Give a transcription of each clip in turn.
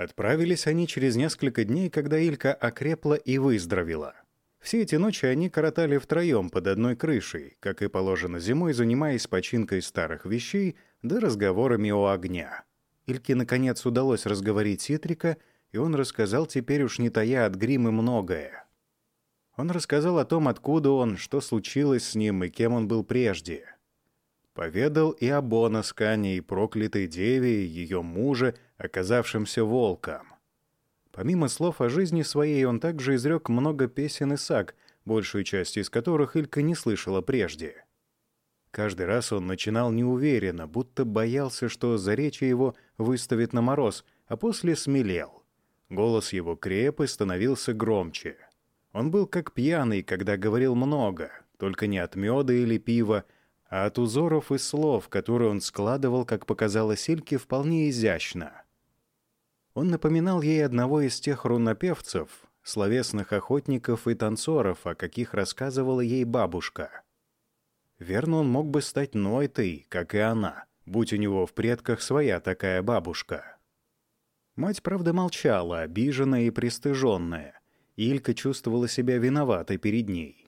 Отправились они через несколько дней, когда Илька окрепла и выздоровела. Все эти ночи они коротали втроем под одной крышей, как и положено зимой, занимаясь починкой старых вещей да разговорами о огня. Ильке, наконец, удалось разговорить Ситрика, и он рассказал теперь уж не тая от гримы многое. Он рассказал о том, откуда он, что случилось с ним и кем он был прежде. Поведал и о Бонаскане, и проклятой деве, и ее муже, оказавшемся волком. Помимо слов о жизни своей, он также изрек много песен и саг, большую часть из которых Илька не слышала прежде. Каждый раз он начинал неуверенно, будто боялся, что заречье его выставит на мороз, а после смелел. Голос его креп и становился громче. Он был как пьяный, когда говорил много, только не от меда или пива, а от узоров и слов, которые он складывал, как показалось Ильке, вполне изящно. Он напоминал ей одного из тех рунопевцев, словесных охотников и танцоров, о каких рассказывала ей бабушка. Верно, он мог бы стать Нойтой, как и она, будь у него в предках своя такая бабушка. Мать, правда, молчала, обиженная и пристыженная. Илька чувствовала себя виноватой перед ней.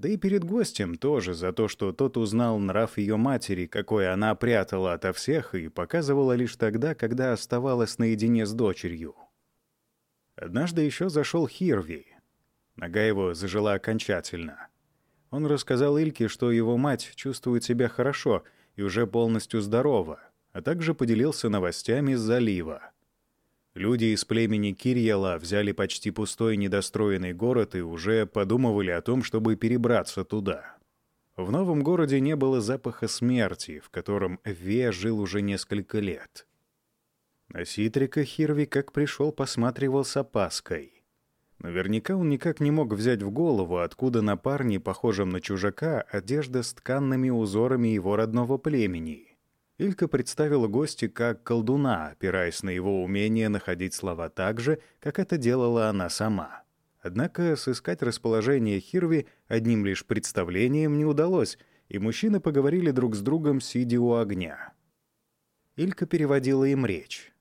Да и перед гостем тоже за то, что тот узнал нрав ее матери, какой она прятала ото всех и показывала лишь тогда, когда оставалась наедине с дочерью. Однажды еще зашел Хирви. Нога его зажила окончательно. Он рассказал Ильке, что его мать чувствует себя хорошо и уже полностью здорова, а также поделился новостями с залива. Люди из племени Кирьяла взяли почти пустой недостроенный город и уже подумывали о том, чтобы перебраться туда. В новом городе не было запаха смерти, в котором Ве жил уже несколько лет. На Ситрика Хирви, как пришел, посматривал с опаской. Наверняка он никак не мог взять в голову, откуда на парне, похожем на чужака, одежда с тканными узорами его родного племени — Илька представила гости как колдуна, опираясь на его умение находить слова так же, как это делала она сама. Однако сыскать расположение Хирви одним лишь представлением не удалось, и мужчины поговорили друг с другом, сидя у огня. Илька переводила им речь.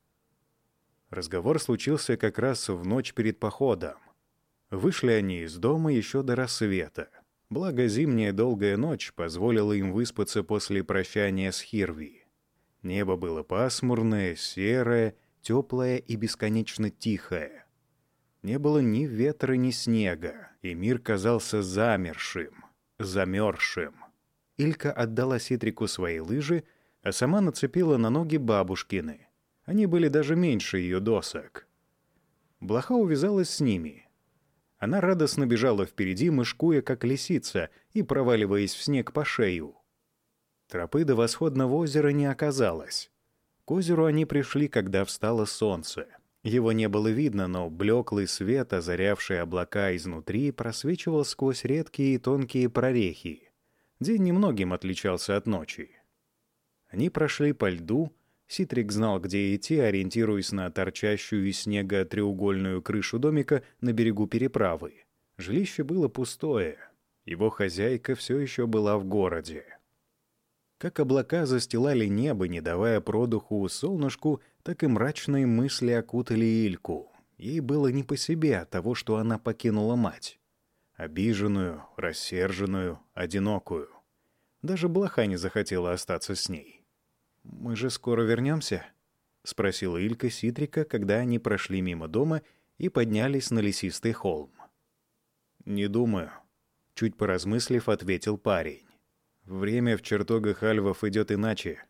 Разговор случился как раз в ночь перед походом. Вышли они из дома еще до рассвета. Благо, зимняя долгая ночь позволила им выспаться после прощания с Хирви. Небо было пасмурное, серое, теплое и бесконечно тихое. Не было ни ветра, ни снега, и мир казался замершим, замерзшим. Илька отдала Ситрику свои лыжи, а сама нацепила на ноги бабушкины. Они были даже меньше ее досок. Блоха увязалась с ними. Она радостно бежала впереди, мышкуя, как лисица, и проваливаясь в снег по шею. Тропы до восходного озера не оказалось. К озеру они пришли, когда встало солнце. Его не было видно, но блеклый свет, озарявший облака изнутри, просвечивал сквозь редкие и тонкие прорехи. День немногим отличался от ночи. Они прошли по льду, Ситрик знал, где идти, ориентируясь на торчащую из снега треугольную крышу домика на берегу переправы. Жилище было пустое. Его хозяйка все еще была в городе. Как облака застилали небо, не давая продуху солнышку, так и мрачные мысли окутали Ильку. Ей было не по себе от того, что она покинула мать. Обиженную, рассерженную, одинокую. Даже блоха не захотела остаться с ней. «Мы же скоро вернемся?» — спросила Илька Ситрика, когда они прошли мимо дома и поднялись на лесистый холм. «Не думаю», — чуть поразмыслив, ответил парень. Время в чертогах альвов идет иначе.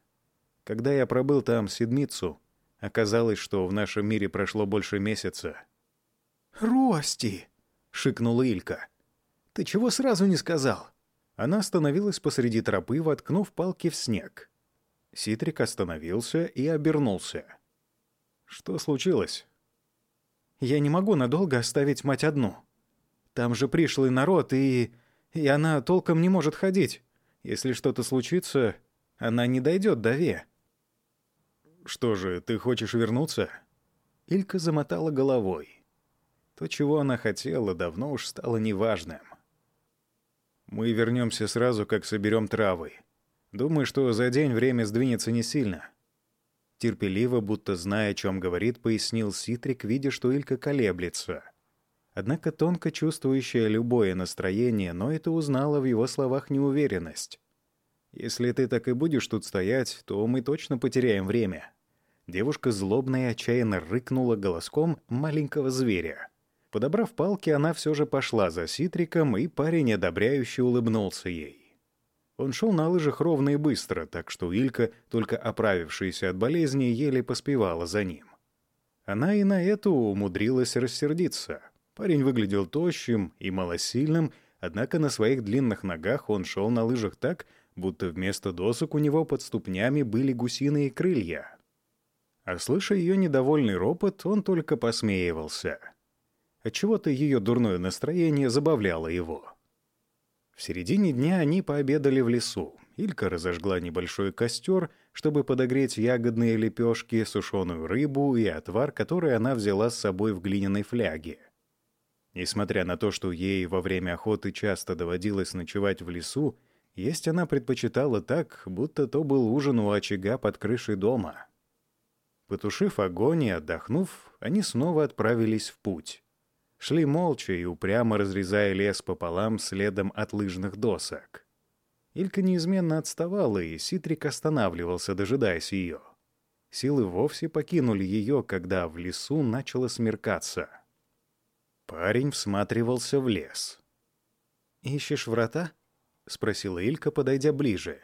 Когда я пробыл там седмицу, оказалось, что в нашем мире прошло больше месяца. «Рости!» — шикнула Илька. «Ты чего сразу не сказал?» Она остановилась посреди тропы, воткнув палки в снег. Ситрик остановился и обернулся. «Что случилось?» «Я не могу надолго оставить мать одну. Там же пришлый народ, и... и она толком не может ходить. Если что-то случится, она не дойдет до Ве. «Что же, ты хочешь вернуться?» Илька замотала головой. То, чего она хотела, давно уж стало неважным. «Мы вернемся сразу, как соберем травы. Думаю, что за день время сдвинется не сильно». Терпеливо, будто зная, о чем говорит, пояснил Ситрик, видя, что Илька колеблется. Однако тонко чувствующая любое настроение, но это узнала в его словах неуверенность. «Если ты так и будешь тут стоять, то мы точно потеряем время». Девушка злобно и отчаянно рыкнула голоском маленького зверя. Подобрав палки, она все же пошла за Ситриком, и парень одобряюще улыбнулся ей. Он шел на лыжах ровно и быстро, так что Илька, только оправившаяся от болезни, еле поспевала за ним. Она и на эту умудрилась рассердиться. Парень выглядел тощим и малосильным, однако на своих длинных ногах он шел на лыжах так, будто вместо досок у него под ступнями были гусиные крылья. А слыша ее недовольный ропот, он только посмеивался. Отчего-то ее дурное настроение забавляло его. В середине дня они пообедали в лесу. Илька разожгла небольшой костер, чтобы подогреть ягодные лепешки, сушеную рыбу и отвар, который она взяла с собой в глиняной фляге. Несмотря на то, что ей во время охоты часто доводилось ночевать в лесу, есть она предпочитала так, будто то был ужин у очага под крышей дома. Потушив огонь и отдохнув, они снова отправились в путь шли молча и упрямо разрезая лес пополам следом от лыжных досок. Илька неизменно отставала, и Ситрик останавливался, дожидаясь ее. Силы вовсе покинули ее, когда в лесу начало смеркаться. Парень всматривался в лес. «Ищешь врата?» — спросила Илька, подойдя ближе.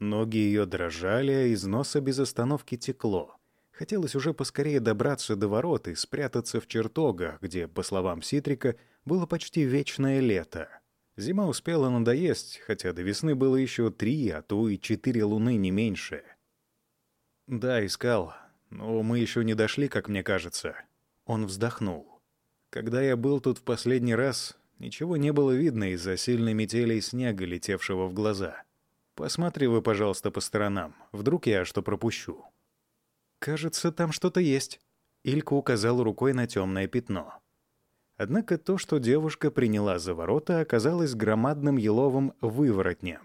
Ноги ее дрожали, а из носа без остановки текло. Хотелось уже поскорее добраться до ворот и спрятаться в чертогах, где, по словам Ситрика, было почти вечное лето. Зима успела надоесть, хотя до весны было еще три, а то и четыре луны не меньше. «Да, искал, но мы еще не дошли, как мне кажется». Он вздохнул. «Когда я был тут в последний раз, ничего не было видно из-за сильной метели и снега, летевшего в глаза. Посматривай, пожалуйста, по сторонам, вдруг я что пропущу». «Кажется, там что-то есть». Илька указал рукой на темное пятно. Однако то, что девушка приняла за ворота, оказалось громадным еловым выворотнем.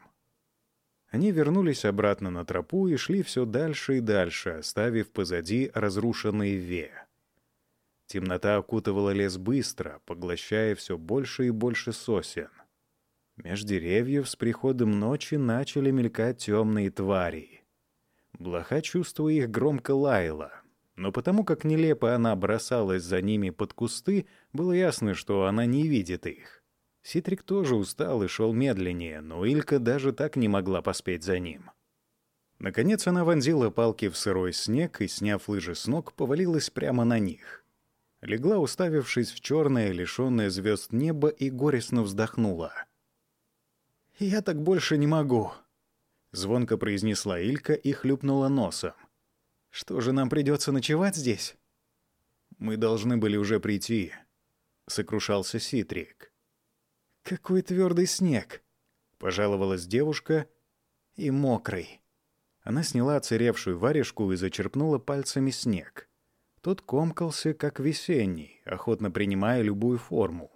Они вернулись обратно на тропу и шли все дальше и дальше, оставив позади разрушенные ве. Темнота окутывала лес быстро, поглощая все больше и больше сосен. Меж деревьев с приходом ночи начали мелькать темные твари. Блоха, чувствуя их, громко лаяла. Но потому как нелепо она бросалась за ними под кусты, было ясно, что она не видит их. Ситрик тоже устал и шел медленнее, но Илька даже так не могла поспеть за ним. Наконец она вонзила палки в сырой снег и, сняв лыжи с ног, повалилась прямо на них. Легла, уставившись в черное, лишенное звезд небо, и горестно вздохнула. «Я так больше не могу», — звонко произнесла Илька и хлюпнула носом. «Что же, нам придется ночевать здесь?» «Мы должны были уже прийти», — сокрушался Ситрик. «Какой твердый снег!» — пожаловалась девушка. «И мокрый». Она сняла оцаревшую варежку и зачерпнула пальцами снег. Тот комкался, как весенний, охотно принимая любую форму.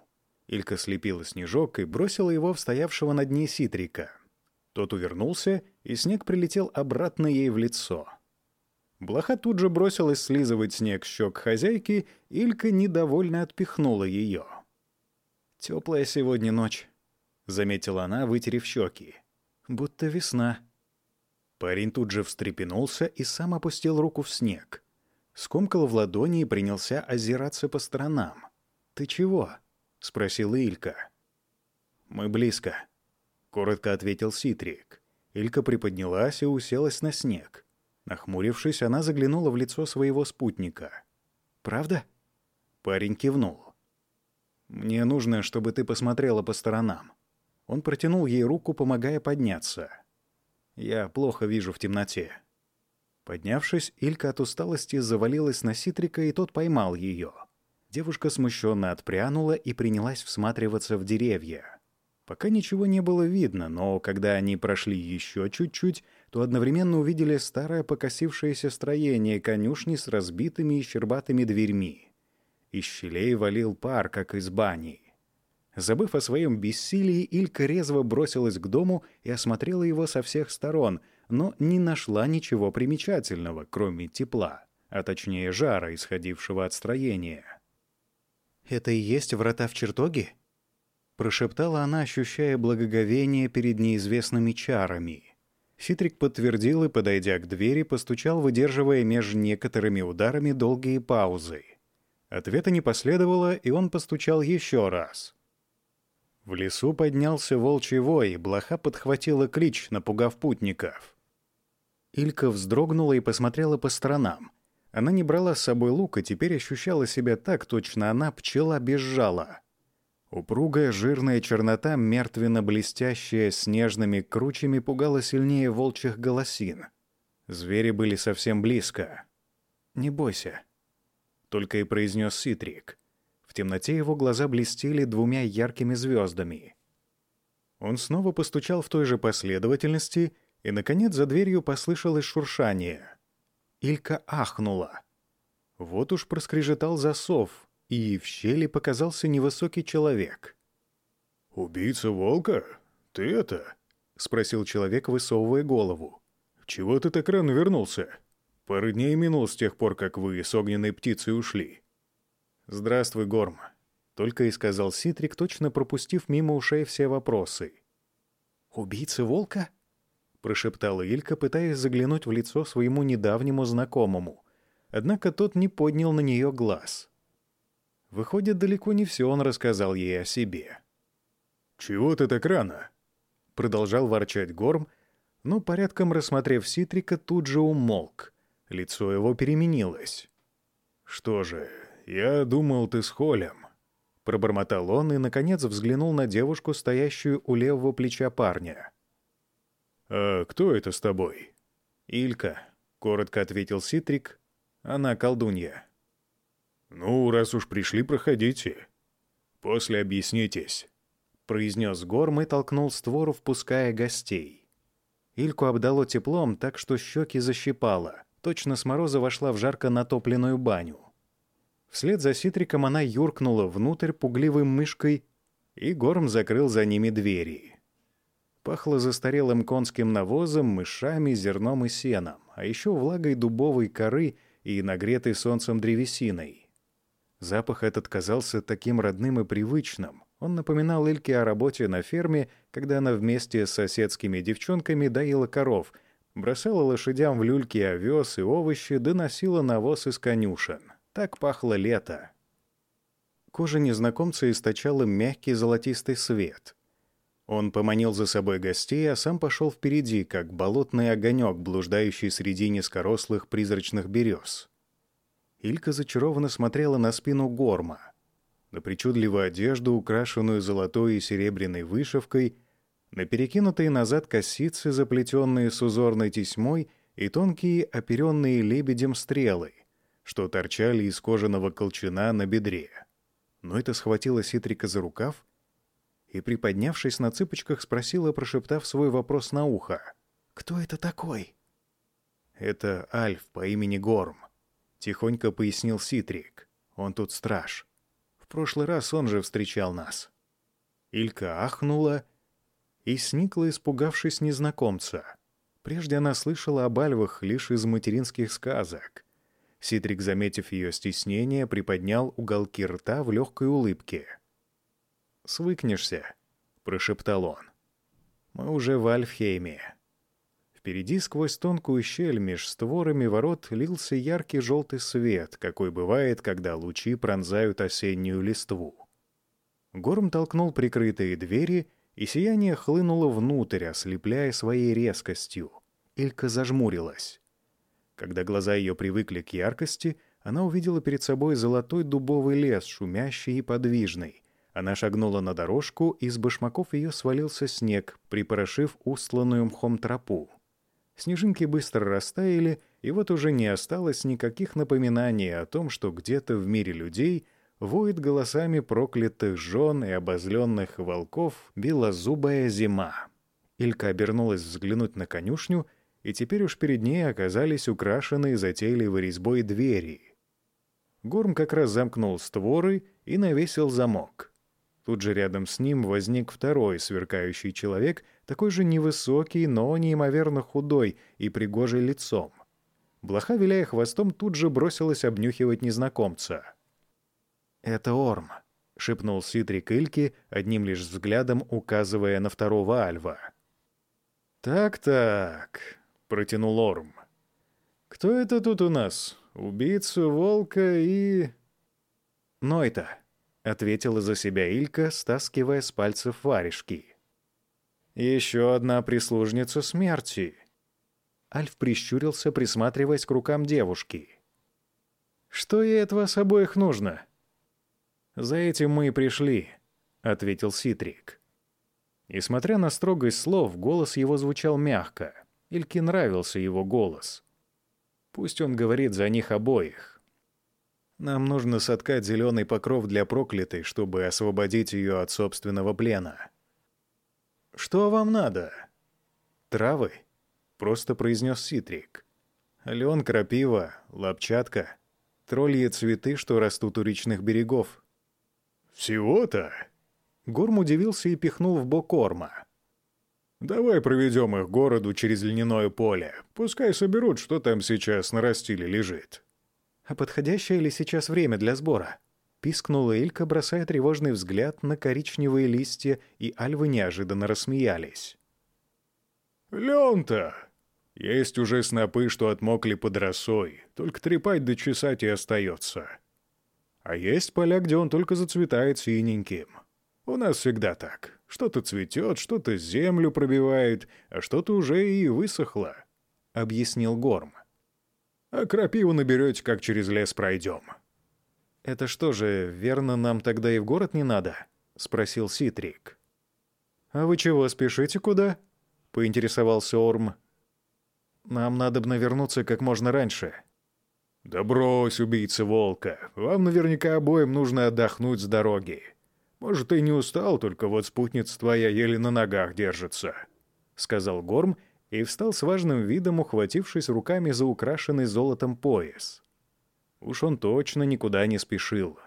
Илька слепила снежок и бросила его в стоявшего над ней Ситрика — тот увернулся, и снег прилетел обратно ей в лицо. Блоха тут же бросилась слизывать снег с щек хозяйки, Илька недовольно отпихнула ее. «Теплая сегодня ночь», — заметила она, вытерев щеки. «Будто весна». Парень тут же встрепенулся и сам опустил руку в снег. Скомкал в ладони и принялся озираться по сторонам. «Ты чего?» — спросила Илька. «Мы близко», коротко ответил Ситрик. Илька приподнялась и уселась на снег. Нахмурившись, она заглянула в лицо своего спутника. «Правда?» Парень кивнул. «Мне нужно, чтобы ты посмотрела по сторонам». Он протянул ей руку, помогая подняться. «Я плохо вижу в темноте». Поднявшись, Илька от усталости завалилась на Ситрика, и тот поймал ее. Девушка смущенно отпрянула и принялась всматриваться в деревья. Пока ничего не было видно, но когда они прошли еще чуть-чуть, то одновременно увидели старое покосившееся строение конюшни с разбитыми и щербатыми дверьми. Из щелей валил пар, как из бани. Забыв о своем бессилии, Илька резво бросилась к дому и осмотрела его со всех сторон, но не нашла ничего примечательного, кроме тепла, а точнее жара, исходившего от строения. «Это и есть врата в чертоге?» — прошептала она, ощущая благоговение перед неизвестными чарами. Ситрик подтвердил и, подойдя к двери, постучал, выдерживая между некоторыми ударами долгие паузы. Ответа не последовало, и он постучал еще раз. В лесу поднялся волчий вой, и блоха подхватила клич, напугав путников. Илька вздрогнула и посмотрела по сторонам. Она не брала с собой лук, и теперь ощущала себя так, точно она пчела без жала. Упругая жирная чернота, мертвенно-блестящая, с нежными кручами, пугала сильнее волчьих голосин. Звери были совсем близко. «Не бойся», — только и произнес Ситрик. В темноте его глаза блестели двумя яркими звездами. Он снова постучал в той же последовательности, и, наконец, за дверью послышалось шуршание. Илька ахнула. Вот уж проскрежетал засов, и в щели показался невысокий человек. «Убийца волка? Ты это?» — спросил человек, высовывая голову. «Чего ты так рано вернулся? Пару дней минул с тех пор, как вы с огненной птицей ушли». «Здравствуй, Горм», — только и сказал Ситрик, точно пропустив мимо ушей все вопросы. «Убийца волка?» — прошептала Илька, пытаясь заглянуть в лицо своему недавнему знакомому. Однако тот не поднял на нее глаз. Выходит, далеко не все он рассказал ей о себе. «Чего ты так рано?» — продолжал ворчать Горм, но, порядком рассмотрев Ситрика, тут же умолк. Лицо его переменилось. «Что же, я думал, ты с Холем», — пробормотал он и, наконец, взглянул на девушку, стоящую у левого плеча парня. «А кто это с тобой?» «Илька», — коротко ответил Ситрик. «Она колдунья». «Ну, раз уж пришли, проходите. После объяснитесь», — произнес Горм и толкнул створу, впуская гостей. Ильку обдало теплом, так что щеки защипало. Точно с мороза вошла в жарко натопленную баню. Вслед за Ситриком она юркнула внутрь пугливой мышкой, и Горм закрыл за ними двери. Пахло застарелым конским навозом, мышами, зерном и сеном, а еще влагой дубовой коры и нагретой солнцем древесиной. Запах этот казался таким родным и привычным. Он напоминал Ильке о работе на ферме, когда она вместе с соседскими девчонками доила коров, бросала лошадям в люльки овес и овощи, доносила навоз из конюшен. Так пахло лето. Кожа незнакомца источала мягкий золотистый свет. Он поманил за собой гостей, а сам пошел впереди, как болотный огонек, блуждающий среди низкорослых призрачных берез. Илька зачарованно смотрела на спину Горма, на причудливую одежду, украшенную золотой и серебряной вышивкой, на перекинутые назад косицы, заплетенные с узорной тесьмой, и тонкие, оперенные лебедем стрелы, что торчали из кожаного колчана на бедре. Но это схватила Ситрика за рукав и, приподнявшись на цыпочках, спросила, прошептав свой вопрос на ухо. «Кто это такой?» «Это Альф по имени Горм. Тихонько пояснил Ситрик. Он тут страж. В прошлый раз он же встречал нас. Илька ахнула и сникла, испугавшись незнакомца. Прежде она слышала об альвах лишь из материнских сказок. Ситрик, заметив ее стеснение, приподнял уголки рта в легкой улыбке. «Свыкнешься», — прошептал он. «Мы уже в Альфхейме. Впереди сквозь тонкую щель меж створами ворот лился яркий желтый свет, какой бывает, когда лучи пронзают осеннюю листву. Горм толкнул прикрытые двери, и сияние хлынуло внутрь, ослепляя своей резкостью. Илька зажмурилась. Когда глаза ее привыкли к яркости, она увидела перед собой золотой дубовый лес, шумящий и подвижный. Она шагнула на дорожку, и с башмаков ее свалился снег, припорошив устланную мхом тропу. Снежинки быстро растаяли, и вот уже не осталось никаких напоминаний о том, что где-то в мире людей воет голосами проклятых жен и обозленных волков белозубая зима. Илька обернулась взглянуть на конюшню, и теперь уж перед ней оказались украшенные затейливой резьбой двери. Горм как раз замкнул створы и навесил замок. Тут же рядом с ним возник второй сверкающий человек, такой же невысокий, но неимоверно худой и пригожий лицом. Блоха, виляя хвостом, тут же бросилась обнюхивать незнакомца. «Это Орм», — шепнул Ситрик Ильки, одним лишь взглядом указывая на второго Альва. «Так-так», — протянул Орм. «Кто это тут у нас? Убийца волка и...» «Нойта», — ответила за себя Илька, стаскивая с пальцев варежки. «Еще одна прислужница смерти». Альф прищурился, присматриваясь к рукам девушки. «Что ей от вас обоих нужно?» «За этим мы и пришли», — ответил Ситрик. Несмотря на строгость слов, голос его звучал мягко. Ильке нравился его голос. Пусть он говорит за них обоих. Нам нужно соткать зеленый покров для проклятой, чтобы освободить ее от собственного плена. «Что вам надо?» «Травы», — просто произнес Ситрик. «Лен, крапива, лапчатка, тролльи цветы, что растут у речных берегов». «Всего-то?» Горм удивился и пихнул в бок Орма. «Давай проведем их городу через льняное поле. Пускай соберут, что там сейчас на растиле лежит». «А подходящее ли сейчас время для сбора?» Пискнула Илька, бросая тревожный взгляд на коричневые листья, и альвы неожиданно рассмеялись. «Лен-то! Есть уже снопы, что отмокли под росой, только трепать да чесать и остается. А есть поля, где он только зацветает синеньким. У нас всегда так. Что-то цветет, что-то землю пробивает, а что-то уже и высохло», — объяснил Горм. «А крапиву наберете, как через лес пройдем». «Это что же, верно, нам тогда и в город не надо?» — спросил Ситрик. «А вы чего, спешите куда?» — поинтересовался Орм. «Нам надо бы навернуться как можно раньше». «Да брось, убийца волка. Вам наверняка обоим нужно отдохнуть с дороги. Может, ты не устал, только вот спутница твоя еле на ногах держится», — сказал Горм и встал с важным видом, ухватившись руками за украшенный золотом пояс. Уж он точно никуда не спешил.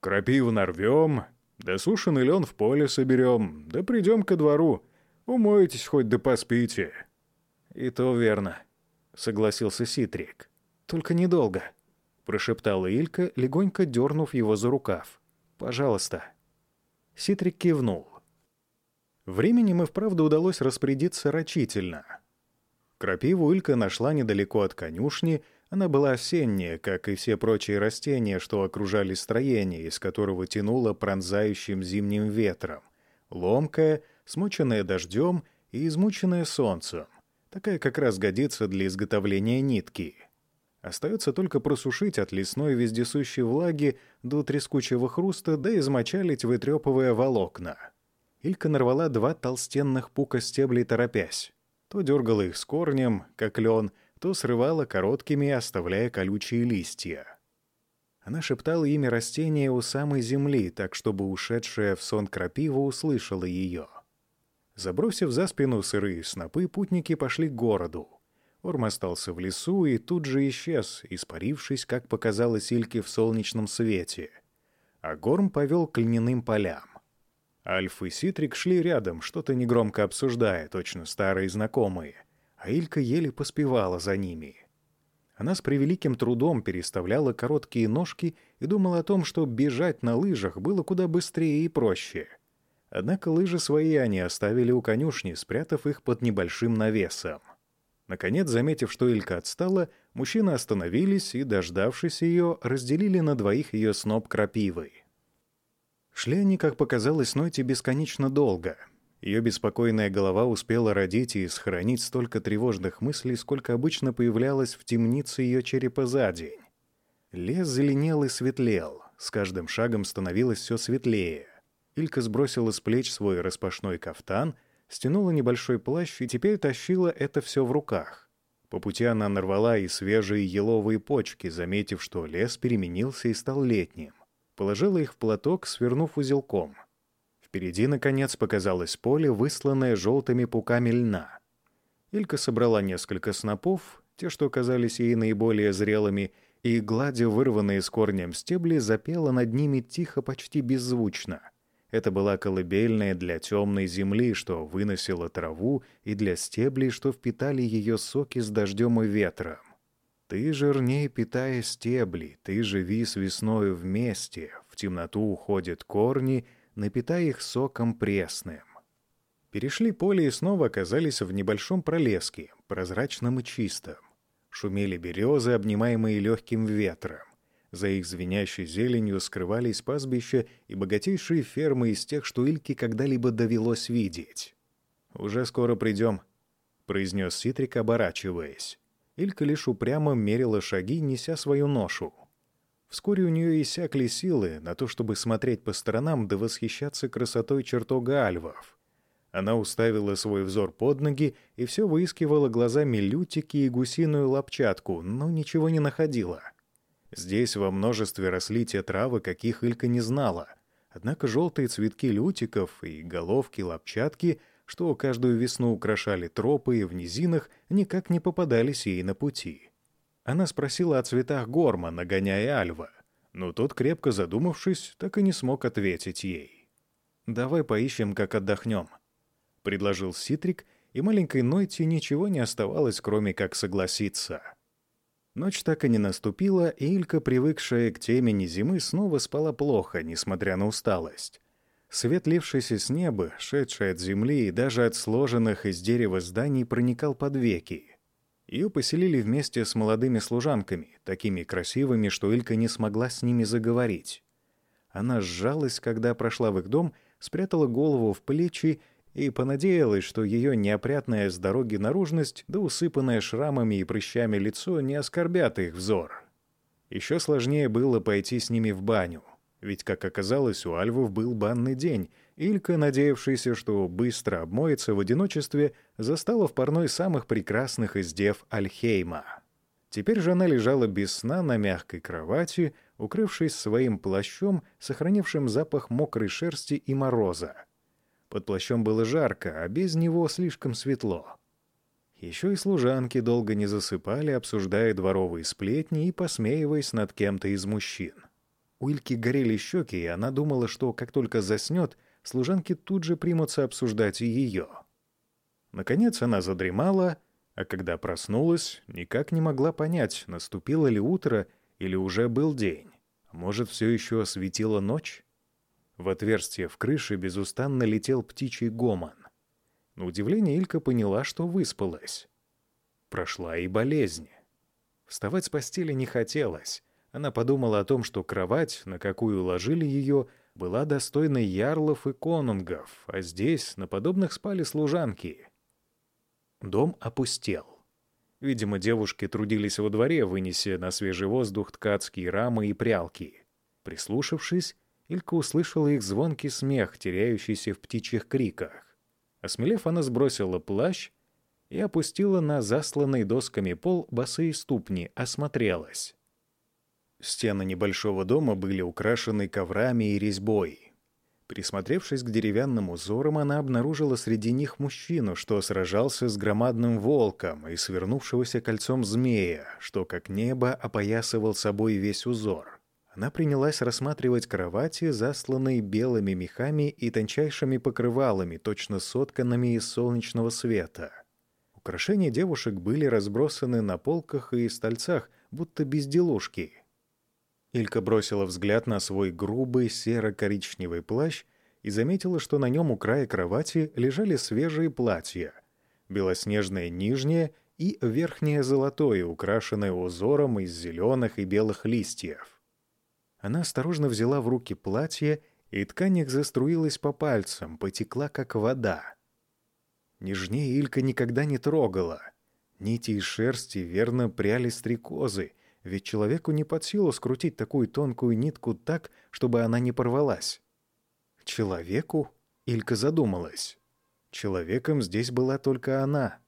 «Крапиву нарвем, да сушеный лен в поле соберем, да придем ко двору, умоетесь хоть да поспите». «И то верно», — согласился Ситрик. «Только недолго», — прошептала Илька, легонько дернув его за рукав. «Пожалуйста». Ситрик кивнул. Временем и вправду удалось распорядиться рачительно. Крапиву Илька нашла недалеко от конюшни, она была осенняя, как и все прочие растения, что окружали строение, из которого тянуло пронзающим зимним ветром, ломкая, смоченная дождем и измученная солнцем. Такая как раз годится для изготовления нитки. Остается только просушить от лесной вездесущей влаги до трескучего хруста, да измочалить, вытрепывая волокна. Илька нарвала два толстенных пука стеблей торопясь. То дергала их с корнем, как лен, то срывала короткими, оставляя колючие листья. Она шептала имя растения у самой земли, так чтобы ушедшая в сон крапива услышала ее. Забросив за спину сырые снопы, путники пошли к городу. Орм остался в лесу и тут же исчез, испарившись, как показалось Ильке в солнечном свете. А Горм повел к льняным полям. Альф и Ситрик шли рядом, что-то негромко обсуждая, точно старые знакомые, а Илька еле поспевала за ними. Она с превеликим трудом переставляла короткие ножки и думала о том, что бежать на лыжах было куда быстрее и проще. Однако лыжи свои они оставили у конюшни, спрятав их под небольшим навесом. Наконец, заметив, что Илька отстала, мужчины остановились и, дождавшись ее, разделили на двоих ее сноп крапивой. Шли они, как показалось, Нойте бесконечно долго. Ее беспокойная голова успела родить и сохранить столько тревожных мыслей, сколько обычно появлялось в темнице ее черепа за день. Лес зеленел и светлел, с каждым шагом становилось все светлее. Илька сбросила с плеч свой распашной кафтан — стянула небольшой плащ и теперь тащила это все в руках. По пути она нарвала и свежие еловые почки, заметив, что лес переменился и стал летним. Положила их в платок, свернув узелком. Впереди, наконец, показалось поле, высланное желтыми пуками льна. Илька собрала несколько снопов, те, что казались ей наиболее зрелыми, и, гладя вырванные с корнем стебли, запела над ними тихо, почти беззвучно — Это была колыбельная для темной земли, что выносила траву, и для стеблей, что впитали ее соки с дождем и ветром. Ты жирней питая стебли, ты живи с весною вместе, в темноту уходят корни, напитай их соком пресным. Перешли поле и снова оказались в небольшом пролеске, прозрачном и чистом. Шумели березы, обнимаемые легким ветром. За их звенящей зеленью скрывались пастбища и богатейшие фермы из тех, что Ильке когда-либо довелось видеть. «Уже скоро придем», — произнес Ситрик, оборачиваясь. Илька лишь упрямо мерила шаги, неся свою ношу. Вскоре у нее иссякли силы на то, чтобы смотреть по сторонам да восхищаться красотой чертога альвов. Она уставила свой взор под ноги и все выискивала глазами лютики и гусиную лапчатку, но ничего не находила. Здесь во множестве росли те травы, каких Илька не знала. Однако желтые цветки лютиков и головки лапчатки — что каждую весну украшали тропы и в низинах, никак не попадались ей на пути. Она спросила о цветах горма, нагоняя Альва, но тот, крепко задумавшись, так и не смог ответить ей. «Давай поищем, как отдохнем», — предложил Ситрик, и маленькой Нойти ничего не оставалось, кроме как согласиться. Ночь так и не наступила, и Илька, привыкшая к темени зимы, снова спала плохо, несмотря на усталость. Свет, лившийся с неба, шедший от земли и даже от сложенных из дерева зданий, проникал под веки. Ее поселили вместе с молодыми служанками, такими красивыми, что Илька не смогла с ними заговорить. Она сжалась, когда прошла в их дом, спрятала голову в плечи и понадеялась, что ее неопрятная с дороги наружность да усыпанное шрамами и прыщами лицо не оскорбят их взор. Еще сложнее было пойти с ними в баню — ведь, как оказалось, у альвов был банный день. Илька, надеявшаяся, что быстро обмоется в одиночестве, застала в парной самых прекрасных из дев Альхейма. Теперь же она лежала без сна на мягкой кровати, укрывшись своим плащом, сохранившим запах мокрой шерсти и мороза. Под плащом было жарко, а без него слишком светло. Еще и служанки долго не засыпали, обсуждая дворовые сплетни и посмеиваясь над кем-то из мужчин. У Ильки горели щеки, и она думала, что как только заснет, служанки тут же примутся обсуждать и ее. Наконец она задремала, а когда проснулась, никак не могла понять, наступило ли утро или уже был день. Может, все еще светила ночь? В отверстие в крыше безустанно летел птичий гомон. На удивление Илька поняла, что выспалась. Прошла и болезнь. Вставать с постели не хотелось, она подумала о том, что кровать, на какую ложили ее, была достойной ярлов и конунгов, а здесь на подобных спали служанки. Дом опустел. Видимо, девушки трудились во дворе, вынеся на свежий воздух ткацкие рамы и прялки. Прислушавшись, Илька услышала их звонкий смех, теряющийся в птичьих криках. Осмелев, она сбросила плащ и опустила на засланный досками пол босые ступни, осмотрелась. Стены небольшого дома были украшены коврами и резьбой. Присмотревшись к деревянным узорам, она обнаружила среди них мужчину, что сражался с громадным волком и свернувшегося кольцом змея, что как небо опоясывал собой весь узор. Она принялась рассматривать кровати, засланные белыми мехами и тончайшими покрывалами, точно сотканными из солнечного света. Украшения девушек были разбросаны на полках и стольцах, будто безделушки — Илька бросила взгляд на свой грубый серо-коричневый плащ и заметила, что на нем у края кровати лежали свежие платья, белоснежное нижнее и верхнее золотое, украшенное узором из зеленых и белых листьев. Она осторожно взяла в руки платье, и ткань их заструилась по пальцам, потекла, как вода. Нежнее Илька никогда не трогала. Нити из шерсти верно пряли стрекозы — ведь человеку не под силу скрутить такую тонкую нитку так, чтобы она не порвалась. Человеку? Илька задумалась. Человеком здесь была только она.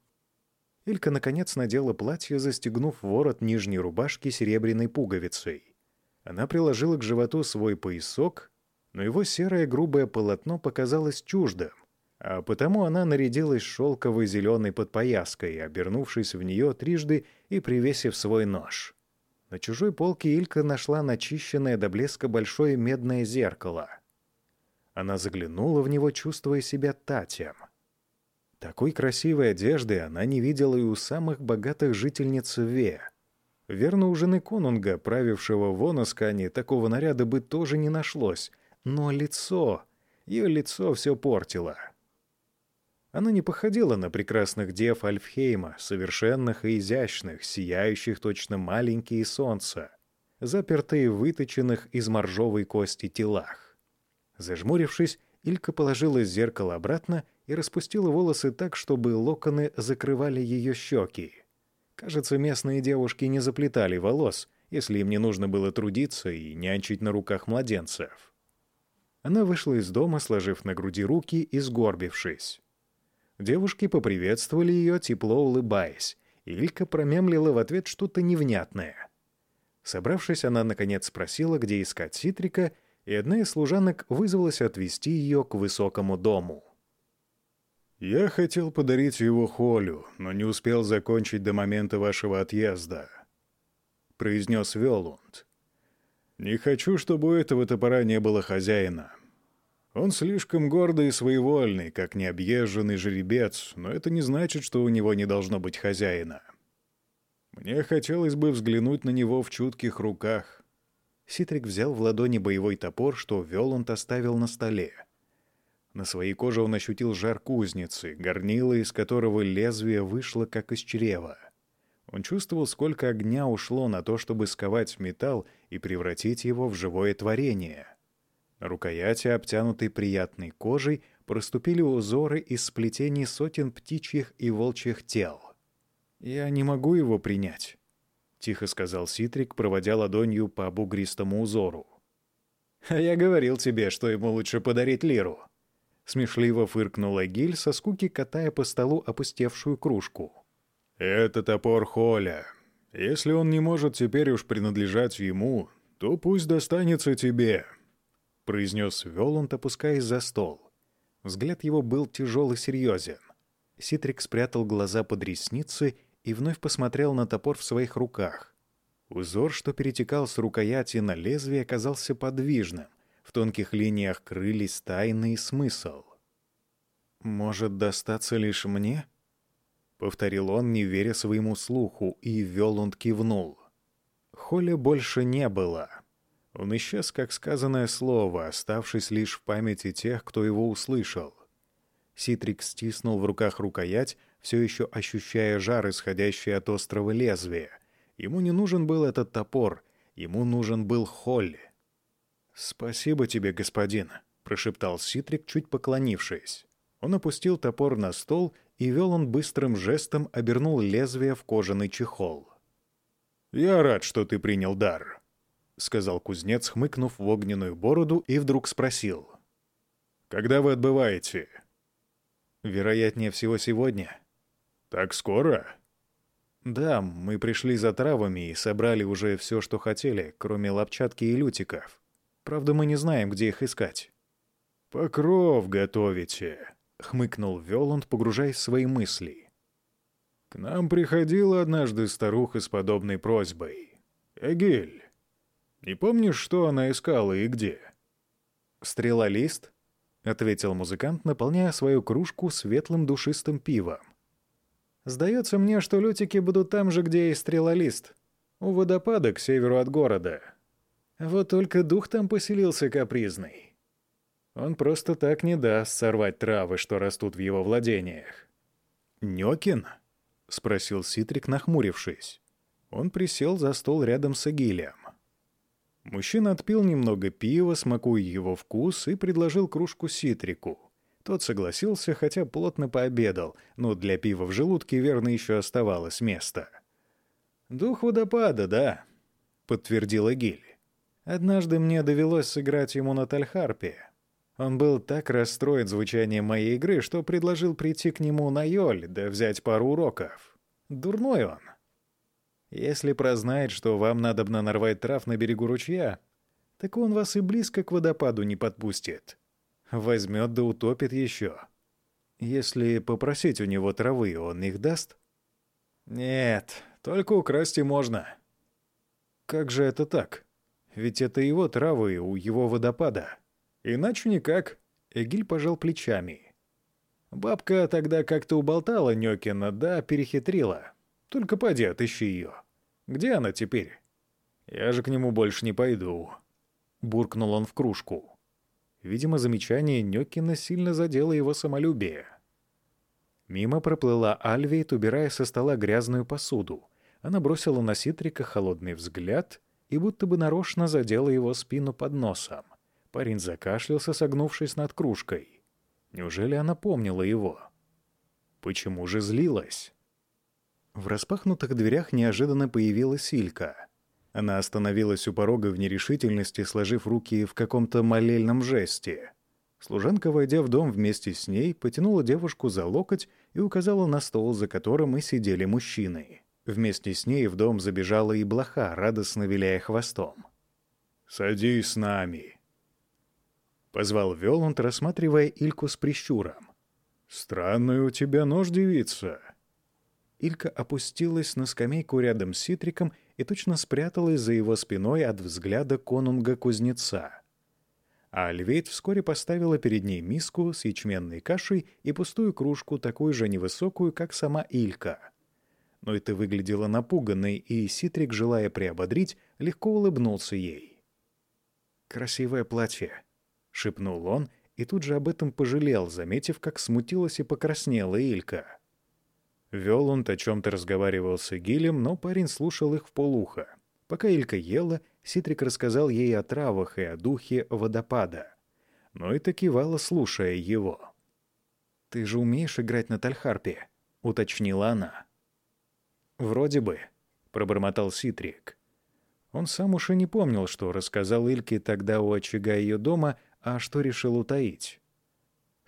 Илька, наконец, надела платье, застегнув ворот нижней рубашки серебряной пуговицей. Она приложила к животу свой поясок, но его серое грубое полотно показалось чуждым, а потому она нарядилась шелковой зеленой подпояской, обернувшись в нее трижды и привесив свой нож. На чужой полке Илька нашла начищенное до блеска большое медное зеркало. Она заглянула в него, чувствуя себя Татем. Такой красивой одежды она не видела и у самых богатых жительниц Ве. Верно, у жены конунга, правившего в Оноскане, такого наряда бы тоже не нашлось. Но лицо... Ее лицо все портило. Она не походила на прекрасных дев Альфхейма, совершенных и изящных, сияющих точно маленькие солнца, запертые в выточенных из моржовой кости телах. Зажмурившись, Илька положила зеркало обратно и распустила волосы так, чтобы локоны закрывали ее щеки. Кажется, местные девушки не заплетали волос, если им не нужно было трудиться и нянчить на руках младенцев. Она вышла из дома, сложив на груди руки и сгорбившись. Девушки поприветствовали ее, тепло улыбаясь, Илька промямлила в ответ что-то невнятное. Собравшись, она, наконец, спросила, где искать Ситрика, и одна из служанок вызвалась отвезти ее к высокому дому. «Я хотел подарить его Холю, но не успел закончить до момента вашего отъезда», — произнес Велунд. «Не хочу, чтобы у этого топора не было хозяина. Он слишком гордый и своевольный, как необъезженный жеребец, но это не значит, что у него не должно быть хозяина. Мне хотелось бы взглянуть на него в чутких руках. Ситрик взял в ладони боевой топор, что Веланд оставил на столе. На своей коже он ощутил жар кузницы, горнило из которого лезвие вышло, как из чрева. Он чувствовал, сколько огня ушло на то, чтобы сковать металл и превратить его в живое творение — рукояти, обтянутой приятной кожей, проступили узоры из сплетений сотен птичьих и волчьих тел. «Я не могу его принять», — тихо сказал Ситрик, проводя ладонью по бугристому узору. «А я говорил тебе, что ему лучше подарить лиру». Смешливо фыркнула Гиль, со скуки катая по столу опустевшую кружку. «Это топор Холя. Если он не может теперь уж принадлежать ему, то пусть достанется тебе произнес Веланд, опускаясь за стол. Взгляд его был тяжел и серьезен. Ситрик спрятал глаза под ресницы и вновь посмотрел на топор в своих руках. Узор, что перетекал с рукояти на лезвие, оказался подвижным. В тонких линиях крылись тайный смысл. «Может, достаться лишь мне?» — повторил он, не веря своему слуху, и Велунд кивнул. Холли больше не было. Он исчез, как сказанное слово, оставшись лишь в памяти тех, кто его услышал. Ситрик стиснул в руках рукоять, все еще ощущая жар, исходящий от острого лезвия. Ему не нужен был этот топор, ему нужен был Холли. «Спасибо тебе, господин», — прошептал Ситрик, чуть поклонившись. Он опустил топор на стол, и вел он быстрым жестом обернул лезвие в кожаный чехол. «Я рад, что ты принял дар», — сказал кузнец, хмыкнув в огненную бороду, и вдруг спросил. «Когда вы отбываете?» «Вероятнее всего, сегодня». «Так скоро?» «Да, мы пришли за травами и собрали уже все, что хотели, кроме лапчатки и лютиков. Правда, мы не знаем, где их искать». «Покров готовите», — хмыкнул Веланд, погружаясь в свои мысли. «К нам приходила однажды старуха с подобной просьбой. Эгель, не помнишь, что она искала и где?» «Стрелолист», — ответил музыкант, наполняя свою кружку светлым душистым пивом. «Сдается мне, что лютики будут там же, где и стрелолист, у водопада к северу от города. Вот только дух там поселился капризный. Он просто так не даст сорвать травы, что растут в его владениях». «Нёкин?» — спросил Ситрик, нахмурившись. Он присел за стол рядом с Агилем. Мужчина отпил немного пива, смакуя его вкус, и предложил кружку ситрику. Тот согласился, хотя плотно пообедал, но для пива в желудке верно еще оставалось место. «Дух водопада, да», — подтвердила Гиль. «Однажды мне довелось сыграть ему на тальхарпе. Он был так расстроен звучанием моей игры, что предложил прийти к нему на Йоль, да взять пару уроков. Дурной он». Если прознает, что вам надобно нарвать трав на берегу ручья, так он вас и близко к водопаду не подпустит. Возьмет да утопит еще. Если попросить у него травы, он их даст? Нет, только украсть и можно. Как же это так? Ведь это его травы у его водопада. Иначе никак. Эгиль пожал плечами. Бабка тогда как-то уболтала Нёкина, да перехитрила. Только поди отыщи ее. Где она теперь? Я же к нему больше не пойду. Буркнул он в кружку. Видимо, замечание Нёкина сильно задело его самолюбие. Мимо проплыла Альвейт, убирая со стола грязную посуду. Она бросила на Ситрика холодный взгляд и будто бы нарочно задела его спину под носом. Парень закашлялся, согнувшись над кружкой. Неужели она помнила его? Почему же злилась? В распахнутых дверях неожиданно появилась Силька. Она остановилась у порога в нерешительности, сложив руки в каком-то молельном жесте. Служанка, войдя в дом вместе с ней, потянула девушку за локоть и указала на стол, за которым и сидели мужчины. Вместе с ней в дом забежала и блоха, радостно виляя хвостом. «Садись с нами», — позвал Веланд, рассматривая Ильку с прищуром. «Странный у тебя нож, девица». Илька опустилась на скамейку рядом с Ситриком и точно спряталась за его спиной от взгляда конунга-кузнеца. А Альвейт вскоре поставила перед ней миску с ячменной кашей и пустую кружку, такую же невысокую, как сама Илька. Но это выглядело напуганной, и Ситрик, желая приободрить, легко улыбнулся ей. «Красивое платье», — шепнул он, и тут же об этом пожалел, заметив, как смутилась и покраснела Илька. Велунд о чем-то разговаривал с Гилем, но парень слушал их в полухо. Пока Илька ела, Ситрик рассказал ей о травах и о духе водопада. Но и кивала, слушая его. «Ты же умеешь играть на тальхарпе?» — уточнила она. «Вроде бы», — пробормотал Ситрик. Он сам уж и не помнил, что рассказал Ильке тогда у очага ее дома, а что решил утаить.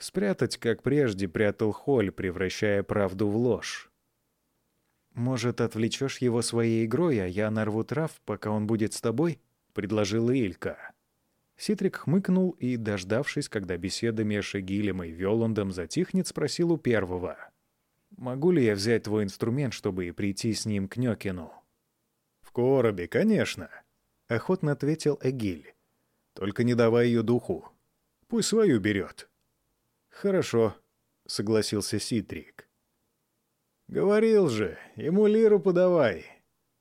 Спрятать, как прежде, прятал Холь, превращая правду в ложь. «Может, отвлечешь его своей игрой, а я нарву трав, пока он будет с тобой?» — предложила Илька. Ситрик хмыкнул и, дождавшись, когда беседа между Гилем и Вёландом затихнет, спросил у первого. «Могу ли я взять твой инструмент, чтобы прийти с ним к Нёкину?» «В коробе, конечно», — охотно ответил Эгиль. «Только не давай ее духу. Пусть свою берет». «Хорошо», — согласился Ситрик. «Говорил же, ему лиру подавай».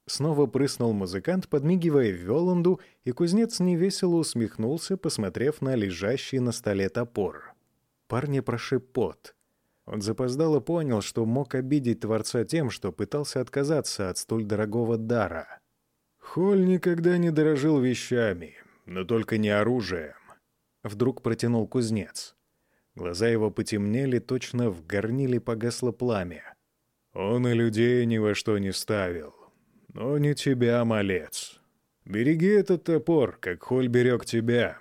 Снова прыснул музыкант, подмигивая Веланду, и кузнец невесело усмехнулся, посмотрев на лежащий на столе топор. Парня прошиб пот. Он запоздало понял, что мог обидеть Творца тем, что пытался отказаться от столь дорогого дара. «Холь никогда не дорожил вещами, но только не оружием», — вдруг протянул кузнец. Глаза его потемнели, точно в горниле погасло пламя. «Он и людей ни во что не ставил. Но не тебя, малец. Береги этот топор, как Холь берег тебя».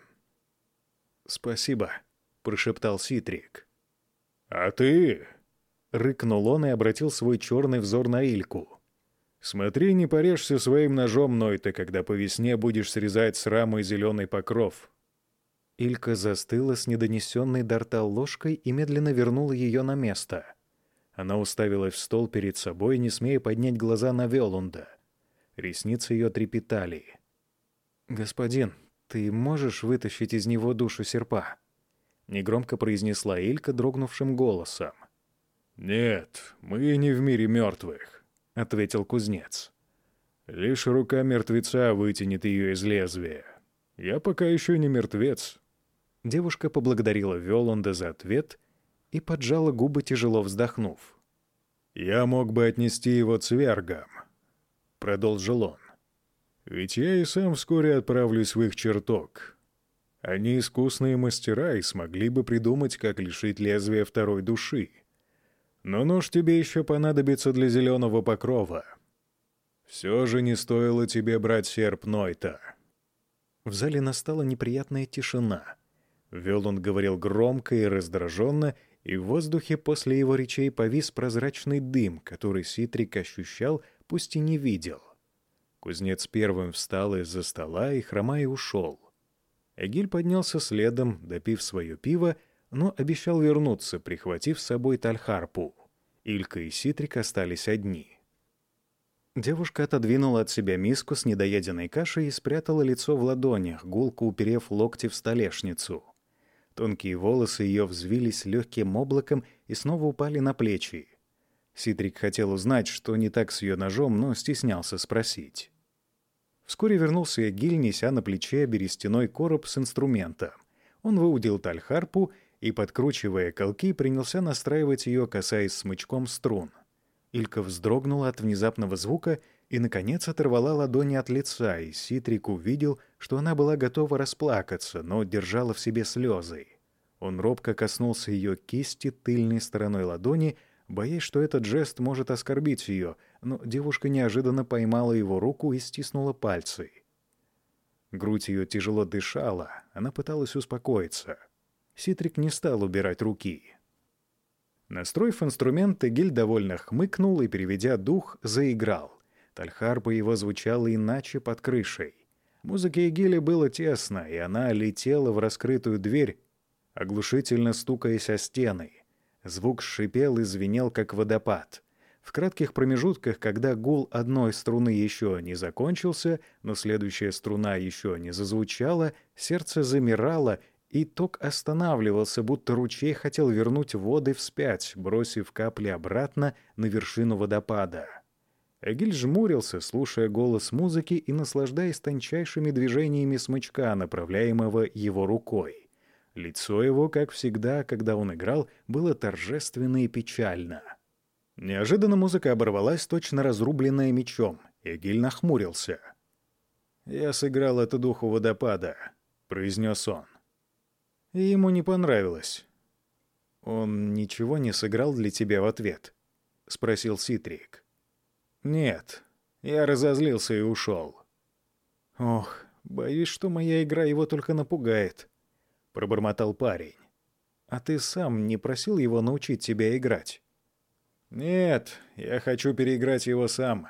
«Спасибо», — прошептал Ситрик. «А ты?» — рыкнул он и обратил свой черный взор на Ильку. «Смотри, не порежься своим ножом, Нойта, когда по весне будешь срезать с рамы зеленый покров. Илька застыла с недонесенной до рта ложкой и медленно вернула ее на место. Она уставилась в стол перед собой, не смея поднять глаза на Велунда. Ресницы ее трепетали. «Господин, ты можешь вытащить из него душу серпа?» Негромко произнесла Илька дрогнувшим голосом. «Нет, мы не в мире мертвых», — ответил кузнец. «Лишь рука мертвеца вытянет ее из лезвия. Я пока еще не мертвец, Девушка поблагодарила Веланда за ответ и поджала губы, тяжело вздохнув. «Я мог бы отнести его цвергам», — продолжил он. «Ведь я и сам вскоре отправлюсь в их чертог. Они искусные мастера и смогли бы придумать, как лишить лезвия второй души. Но нож тебе еще понадобится для зеленого покрова. Все же не стоило тебе брать серп Нойта». В зале настала неприятная тишина — Вел он говорил громко и раздраженно, и в воздухе после его речей повис прозрачный дым, который Ситрик ощущал, пусть и не видел. Кузнец первым встал из-за стола и, хромая, ушел. Эгиль поднялся следом, допив свое пиво, но обещал вернуться, прихватив с собой Тальхарпу. Илька и Ситрик остались одни. Девушка отодвинула от себя миску с недоеденной кашей и спрятала лицо в ладонях, гулко уперев локти в столешницу — Тонкие волосы ее взвились легким облаком и снова упали на плечи. Ситрик хотел узнать, что не так с ее ножом, но стеснялся спросить. Вскоре вернулся Эгиль, неся на плече берестяной короб с инструментом. Он выудил тальхарпу и, подкручивая колки, принялся настраивать ее, касаясь смычком струн. Илька вздрогнула от внезапного звука и, наконец, оторвала ладони от лица, и Ситрик увидел, что она была готова расплакаться, но держала в себе слезы. Он робко коснулся ее кисти тыльной стороной ладони, боясь, что этот жест может оскорбить ее, но девушка неожиданно поймала его руку и стиснула пальцы. Грудь ее тяжело дышала, она пыталась успокоиться. Ситрик не стал убирать руки. Настроив инструмент, Эгиль довольно хмыкнул и, переведя дух, заиграл. Тальхарпа его звучала иначе под крышей. Музыке Эгиля было тесно, и она летела в раскрытую дверь, оглушительно стукаясь о стены. Звук шипел и звенел, как водопад. В кратких промежутках, когда гул одной струны еще не закончился, но следующая струна еще не зазвучала, сердце замирало, и ток останавливался, будто ручей хотел вернуть воды вспять, бросив капли обратно на вершину водопада. Эгиль жмурился, слушая голос музыки и наслаждаясь тончайшими движениями смычка, направляемого его рукой. Лицо его, как всегда, когда он играл, было торжественно и печально. Неожиданно музыка оборвалась, точно разрубленная мечом. Эгиль нахмурился. «Я сыграл это духу водопада», — произнес он. И ему не понравилось. «Он ничего не сыграл для тебя в ответ?» — спросил Ситрик. «Нет, я разозлился и ушел». «Ох, боюсь, что моя игра его только напугает», — пробормотал парень. «А ты сам не просил его научить тебя играть?» «Нет, я хочу переиграть его сам».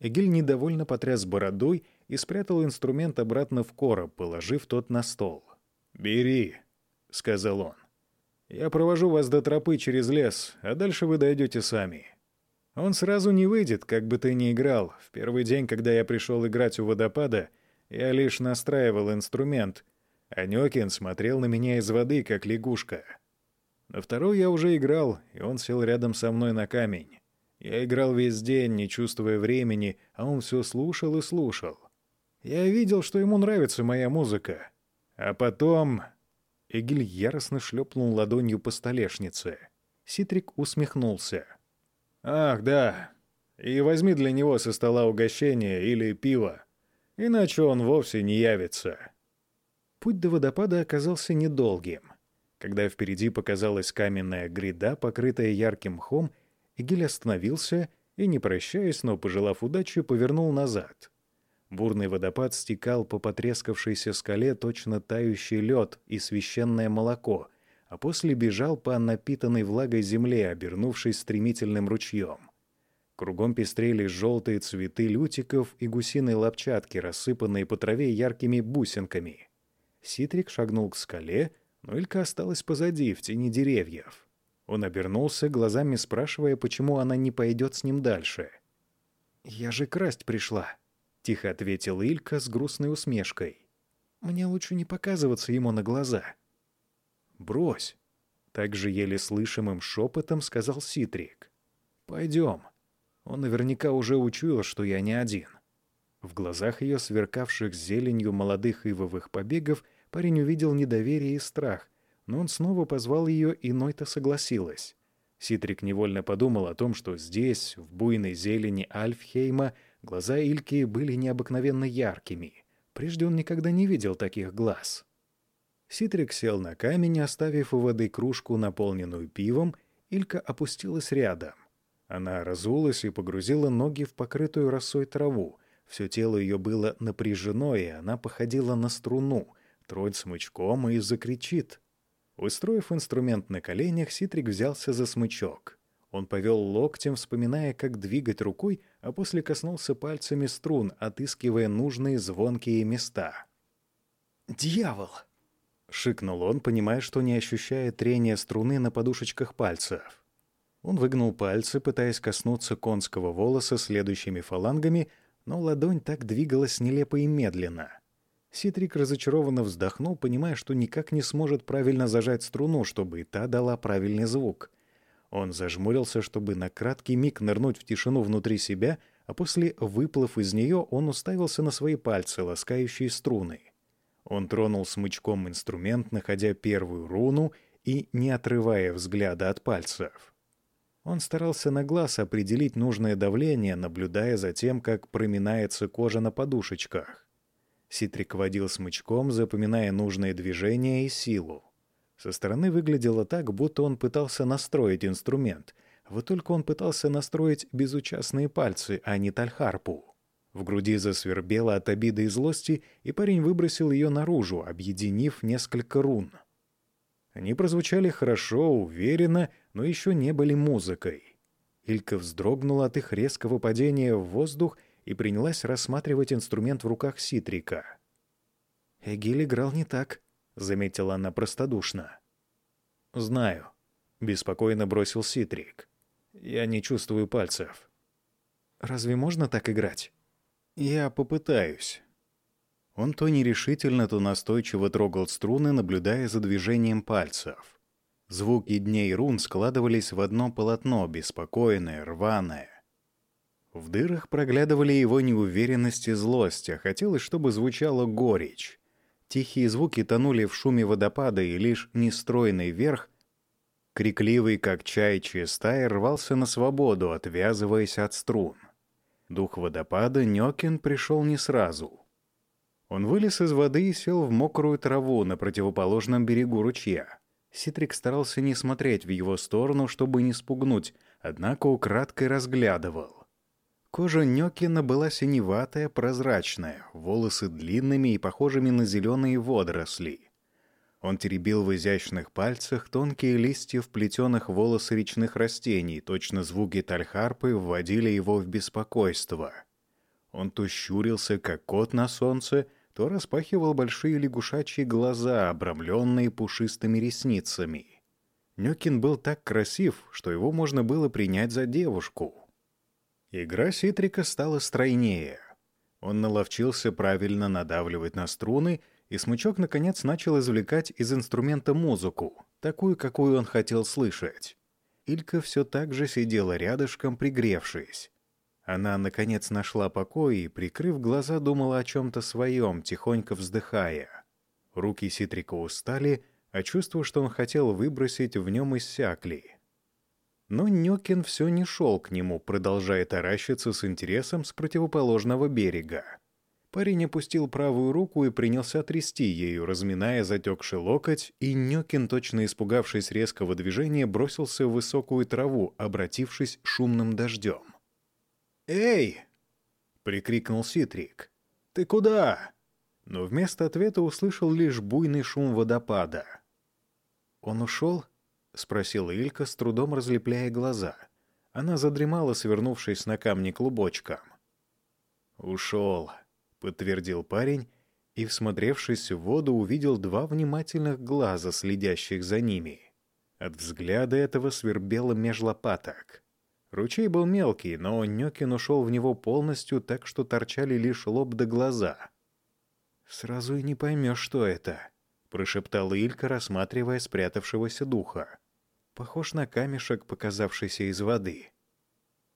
Эгиль недовольно потряс бородой и спрятал инструмент обратно в короб, положив тот на стол. «Бери», — сказал он. «Я провожу вас до тропы через лес, а дальше вы дойдете сами. Он сразу не выйдет, как бы ты ни играл. В первый день, когда я пришел играть у водопада, я лишь настраивал инструмент, а Нёкин смотрел на меня из воды, как лягушка. На второй я уже играл, и он сел рядом со мной на камень. Я играл весь день, не чувствуя времени, а он все слушал и слушал. Я видел, что ему нравится моя музыка. А потом Эгиль яростно шлепнул ладонью по столешнице. Ситрик усмехнулся. «Ах, да. И возьми для него со стола угощение или пиво. Иначе он вовсе не явится». Путь до водопада оказался недолгим. Когда впереди показалась каменная гряда, покрытая ярким мхом, Эгиль остановился и, не прощаясь, но пожелав удачи, повернул назад. Бурный водопад стекал по потрескавшейся скале точно тающий лед и священное молоко, а после бежал по напитанной влагой земле, обернувшись стремительным ручьем. Кругом пестрели желтые цветы лютиков и гусиной лапчатки, рассыпанные по траве яркими бусинками. Ситрик шагнул к скале, но Илька осталась позади, в тени деревьев. Он обернулся, глазами спрашивая, почему она не пойдет с ним дальше. «Я же красть пришла», — тихо ответил Илька с грустной усмешкой. «Мне лучше не показываться ему на глаза». «Брось!» — также еле слышимым шепотом сказал Ситрик. «Пойдем. Он наверняка уже учуял, что я не один». В глазах ее, сверкавших зеленью молодых ивовых побегов, парень увидел недоверие и страх, но он снова позвал ее, и Нойта согласилась. Ситрик невольно подумал о том, что здесь, в буйной зелени Альфхейма, Глаза Ильки были необыкновенно яркими. Прежде он никогда не видел таких глаз. Ситрик сел на камень, оставив у воды кружку, наполненную пивом. Илька опустилась рядом. Она разулась и погрузила ноги в покрытую росой траву. Все тело ее было напряжено, и она походила на струну. Тронь смычком и закричит. Устроив инструмент на коленях, Ситрик взялся за смычок. Он повел локтем, вспоминая, как двигать рукой, а после коснулся пальцами струн, отыскивая нужные звонкие места. «Дьявол!» — шикнул он, понимая, что не ощущает трения струны на подушечках пальцев. Он выгнул пальцы, пытаясь коснуться конского волоса следующими фалангами, но ладонь так двигалась нелепо и медленно. Ситрик разочарованно вздохнул, понимая, что никак не сможет правильно зажать струну, чтобы и та дала правильный звук. Он зажмурился, чтобы на краткий миг нырнуть в тишину внутри себя, а после, выплыв из нее, он уставился на свои пальцы, ласкающие струны. Он тронул смычком инструмент, находя первую руну и не отрывая взгляда от пальцев. Он старался на глаз определить нужное давление, наблюдая за тем, как проминается кожа на подушечках. Ситрик водил смычком, запоминая нужные движения и силу. Со стороны выглядело так, будто он пытался настроить инструмент. Вот только он пытался настроить безучастные пальцы, а не тальхарпу. В груди засвербело от обиды и злости, и парень выбросил ее наружу, объединив несколько рун. Они прозвучали хорошо, уверенно, но еще не были музыкой. Илька вздрогнула от их резкого падения в воздух и принялась рассматривать инструмент в руках Ситрика. «Эгиль играл не так», — заметила она простодушно. «Знаю», — беспокойно бросил Ситрик. «Я не чувствую пальцев». «Разве можно так играть?» «Я попытаюсь». Он то нерешительно, то настойчиво трогал струны, наблюдая за движением пальцев. Звуки дней рун складывались в одно полотно, беспокойное, рваное. В дырах проглядывали его неуверенность и злость, а хотелось, чтобы звучала горечь. Тихие звуки тонули в шуме водопада, и лишь нестройный верх, крикливый, как чайчья стая, рвался на свободу, отвязываясь от струн. Дух водопада Нёкин пришел не сразу. Он вылез из воды и сел в мокрую траву на противоположном берегу ручья. Ситрик старался не смотреть в его сторону, чтобы не спугнуть, однако украдкой разглядывал. Кожа Нёкина была синеватая, прозрачная, волосы длинными и похожими на зеленые водоросли. Он теребил в изящных пальцах тонкие листья вплетенных волосы речных растений, точно звуки тальхарпы вводили его в беспокойство. Он то щурился, как кот на солнце, то распахивал большие лягушачьи глаза, обрамленные пушистыми ресницами. Нёкин был так красив, что его можно было принять за девушку — Игра Ситрика стала стройнее. Он наловчился правильно надавливать на струны, и смычок, наконец, начал извлекать из инструмента музыку, такую, какую он хотел слышать. Илька все так же сидела рядышком, пригревшись. Она, наконец, нашла покой и, прикрыв глаза, думала о чем-то своем, тихонько вздыхая. Руки Ситрика устали, а чувство, что он хотел выбросить, в нем иссякли. Но Нёкин все не шел к нему, продолжая таращиться с интересом с противоположного берега. Парень опустил правую руку и принялся трясти ею, разминая затекший локоть, и Нёкин, точно испугавшись резкого движения, бросился в высокую траву, обратившись шумным дождем. «Эй!» — прикрикнул Ситрик. «Ты куда?» Но вместо ответа услышал лишь буйный шум водопада. «Он ушел?» — спросила Илька, с трудом разлепляя глаза. Она задремала, свернувшись на камне клубочком. «Ушел», — подтвердил парень, и, всмотревшись в воду, увидел два внимательных глаза, следящих за ними. От взгляда этого свербело меж лопаток. Ручей был мелкий, но Нёкин ушел в него полностью, так что торчали лишь лоб да глаза. «Сразу и не поймешь, что это», — прошептала Илька, рассматривая спрятавшегося духа. «Похож на камешек, показавшийся из воды».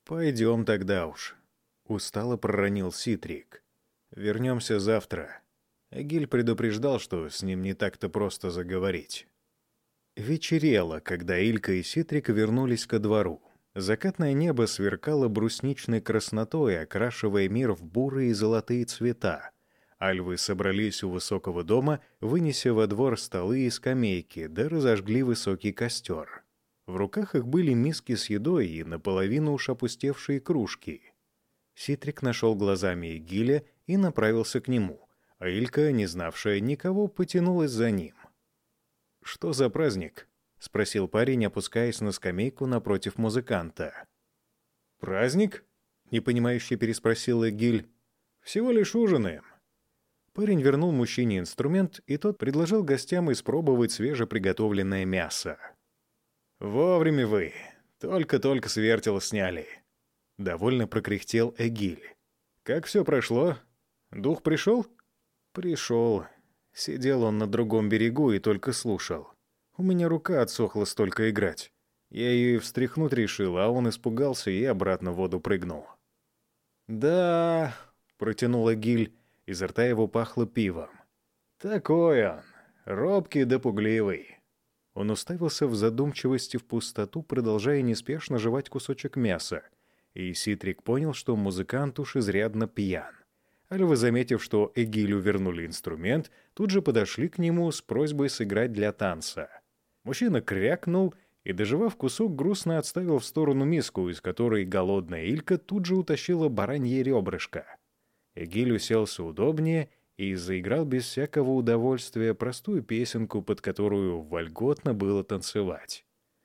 «Пойдем тогда уж», — устало проронил Ситрик. «Вернемся завтра». Эгиль предупреждал, что с ним не так-то просто заговорить. Вечерело, когда Илька и Ситрик вернулись ко двору. Закатное небо сверкало брусничной краснотой, окрашивая мир в бурые и золотые цвета. Альвы собрались у высокого дома, вынеся во двор столы и скамейки, да разожгли высокий костер. В руках их были миски с едой и наполовину уж опустевшие кружки. Ситрик нашел глазами Игиля и направился к нему, а Илька, не знавшая никого, потянулась за ним. «Что за праздник?» — спросил парень, опускаясь на скамейку напротив музыканта. «Праздник?» — непонимающе переспросил Игиль. «Всего лишь ужинаем. Парень вернул мужчине инструмент, и тот предложил гостям испробовать свежеприготовленное мясо. «Вовремя вы. Только-только с сняли». Довольно прокряхтел Эгиль. «Как все прошло? Дух пришел?» «Пришел. Сидел он на другом берегу и только слушал. У меня рука отсохла столько играть. Я ее и встряхнуть решил, а он испугался и обратно в воду прыгнул». «Да...» — протянула Гиль, изо рта его пахло пивом. «Такой он, робкий да пугливый». Он уставился в задумчивости в пустоту, продолжая неспешно жевать кусочек мяса, и Ситрик понял, что музыкант уж изрядно пьян. Альвы, заметив, что Эгилю вернули инструмент, тут же подошли к нему с просьбой сыграть для танца. Мужчина крякнул и, доживав кусок, грустно отставил в сторону миску, из которой голодная Илька тут же утащила баранье ребрышко. Эгиль уселся удобнее и заиграл без всякого удовольствия простую песенку, под которую вольготно было танцевать.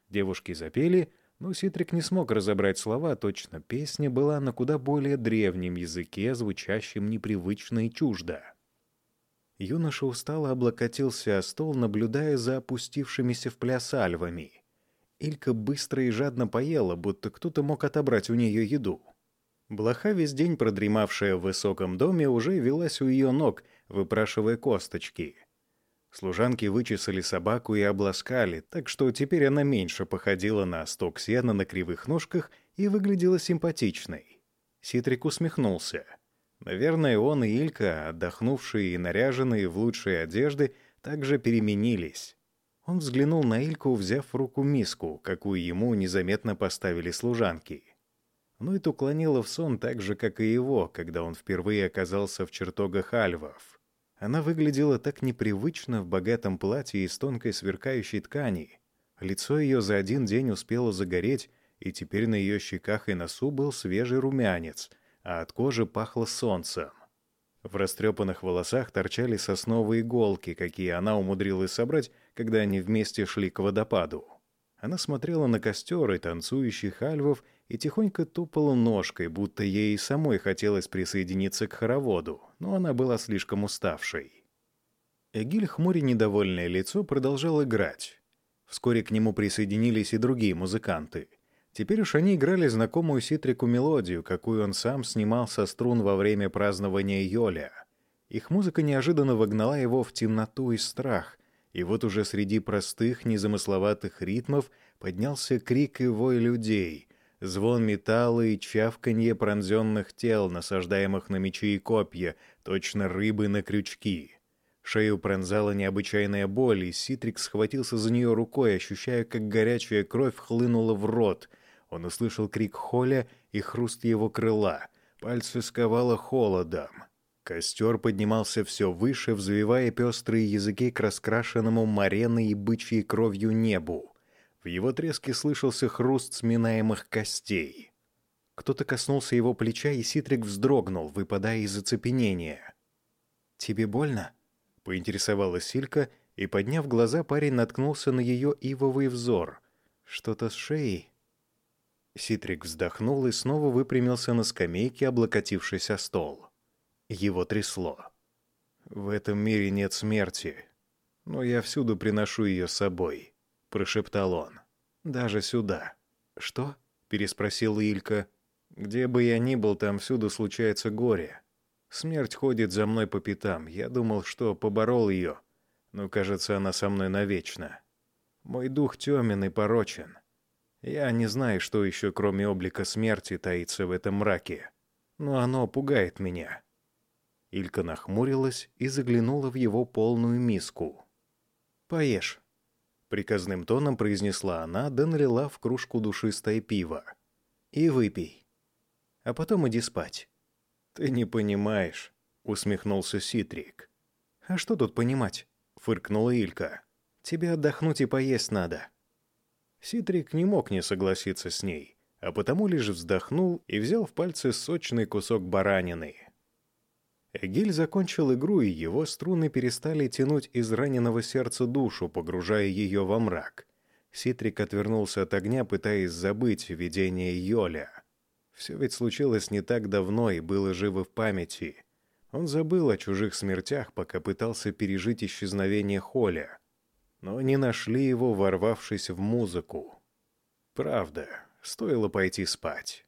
Девушки запели, но Ситрик не смог разобрать слова, точно песня была на куда более древнем языке, звучащем непривычно и чуждо. Юноша устало облокотился о стол, наблюдая за опустившимися в пляс альвами. Илька быстро и жадно поела, будто кто-то мог отобрать у нее еду. Блоха, весь день продремавшая в высоком доме, уже велась у ее ног, выпрашивая косточки — Служанки вычесали собаку и обласкали, так что теперь она меньше походила на сток сена на кривых ножках и выглядела симпатичной. Ситрик усмехнулся. Наверное, он и Илька, отдохнувшие и наряженные в лучшие одежды, также переменились. Он взглянул на Ильку, взяв в руку миску, какую ему незаметно поставили служанки. Нойт уклонила в сон так же, как и его, когда он впервые оказался в чертогах альвов. Она выглядела так непривычно в богатом платье из тонкой сверкающей ткани. Лицо ее за один день успело загореть, и теперь на ее щеках и носу был свежий румянец, а от кожи пахло солнцем. В растрепанных волосах торчали сосновые иголки, какие она умудрилась собрать, когда они вместе шли к водопаду. Она смотрела на костер и танцующих альвов и тихонько топала ножкой, будто ей самой хотелось присоединиться к хороводу, но она была слишком уставшей. Эгиль, хмуря недовольное лицо, продолжал играть. Вскоре к нему присоединились и другие музыканты. Теперь уж они играли знакомую Ситрику мелодию, какую он сам снимал со струн во время празднования Йоля. Их музыка неожиданно вогнала его в темноту и страх, и вот уже среди простых, незамысловатых ритмов поднялся крик и вой людей, звон металла и чавканье пронзенных тел, насаждаемых на мечи и копья, точно рыбы на крючки. Шею пронзала необычайная боль, и Ситрик схватился за нее рукой, ощущая, как горячая кровь хлынула в рот. Он услышал крик Холя и хруст его крыла. Пальцы сковало холодом. Костер поднимался все выше, взвивая пестрые языки к раскрашенному мареной и бычьей кровью небу. Его треске слышался хруст сминаемых костей. Кто-то коснулся его плеча, и Ситрик вздрогнул, выпадая из оцепенения. «Тебе больно?» — поинтересовалась Силька, и, подняв глаза, парень наткнулся на ее ивовый взор. «Что-то с шеей?» Ситрик вздохнул и снова выпрямился на скамейке, облокотившись о стол. Его трясло. «В этом мире нет смерти, но я всюду приношу ее с собой. — прошептал он. «Даже сюда». «Что?» — переспросил Илька. «Где бы я ни был, там всюду случается горе. Смерть ходит за мной по пятам. Я думал, что поборол ее, но, кажется, она со мной навечно. Мой дух темен и порочен. Я не знаю, что еще, кроме облика смерти, таится в этом мраке. Но оно пугает меня». Илька нахмурилась и заглянула в его полную миску. «Поешь». Приказным тоном произнесла она, да налила в кружку душистое пиво. «И выпей. А потом иди спать». «Ты не понимаешь», — усмехнулся Ситрик. «А что тут понимать?» — фыркнула Илька. «Тебе отдохнуть и поесть надо». Ситрик не мог не согласиться с ней, а потому лишь вздохнул и взял в пальцы сочный кусок баранины. Эгиль закончил игру, и его струны перестали тянуть из раненого сердца душу, погружая ее во мрак. Ситрик отвернулся от огня, пытаясь забыть видение Йоля. Все ведь случилось не так давно и было живо в памяти. Он забыл о чужих смертях, пока пытался пережить исчезновение Холя. Но не нашли его, ворвавшись в музыку. Правда, стоило пойти спать.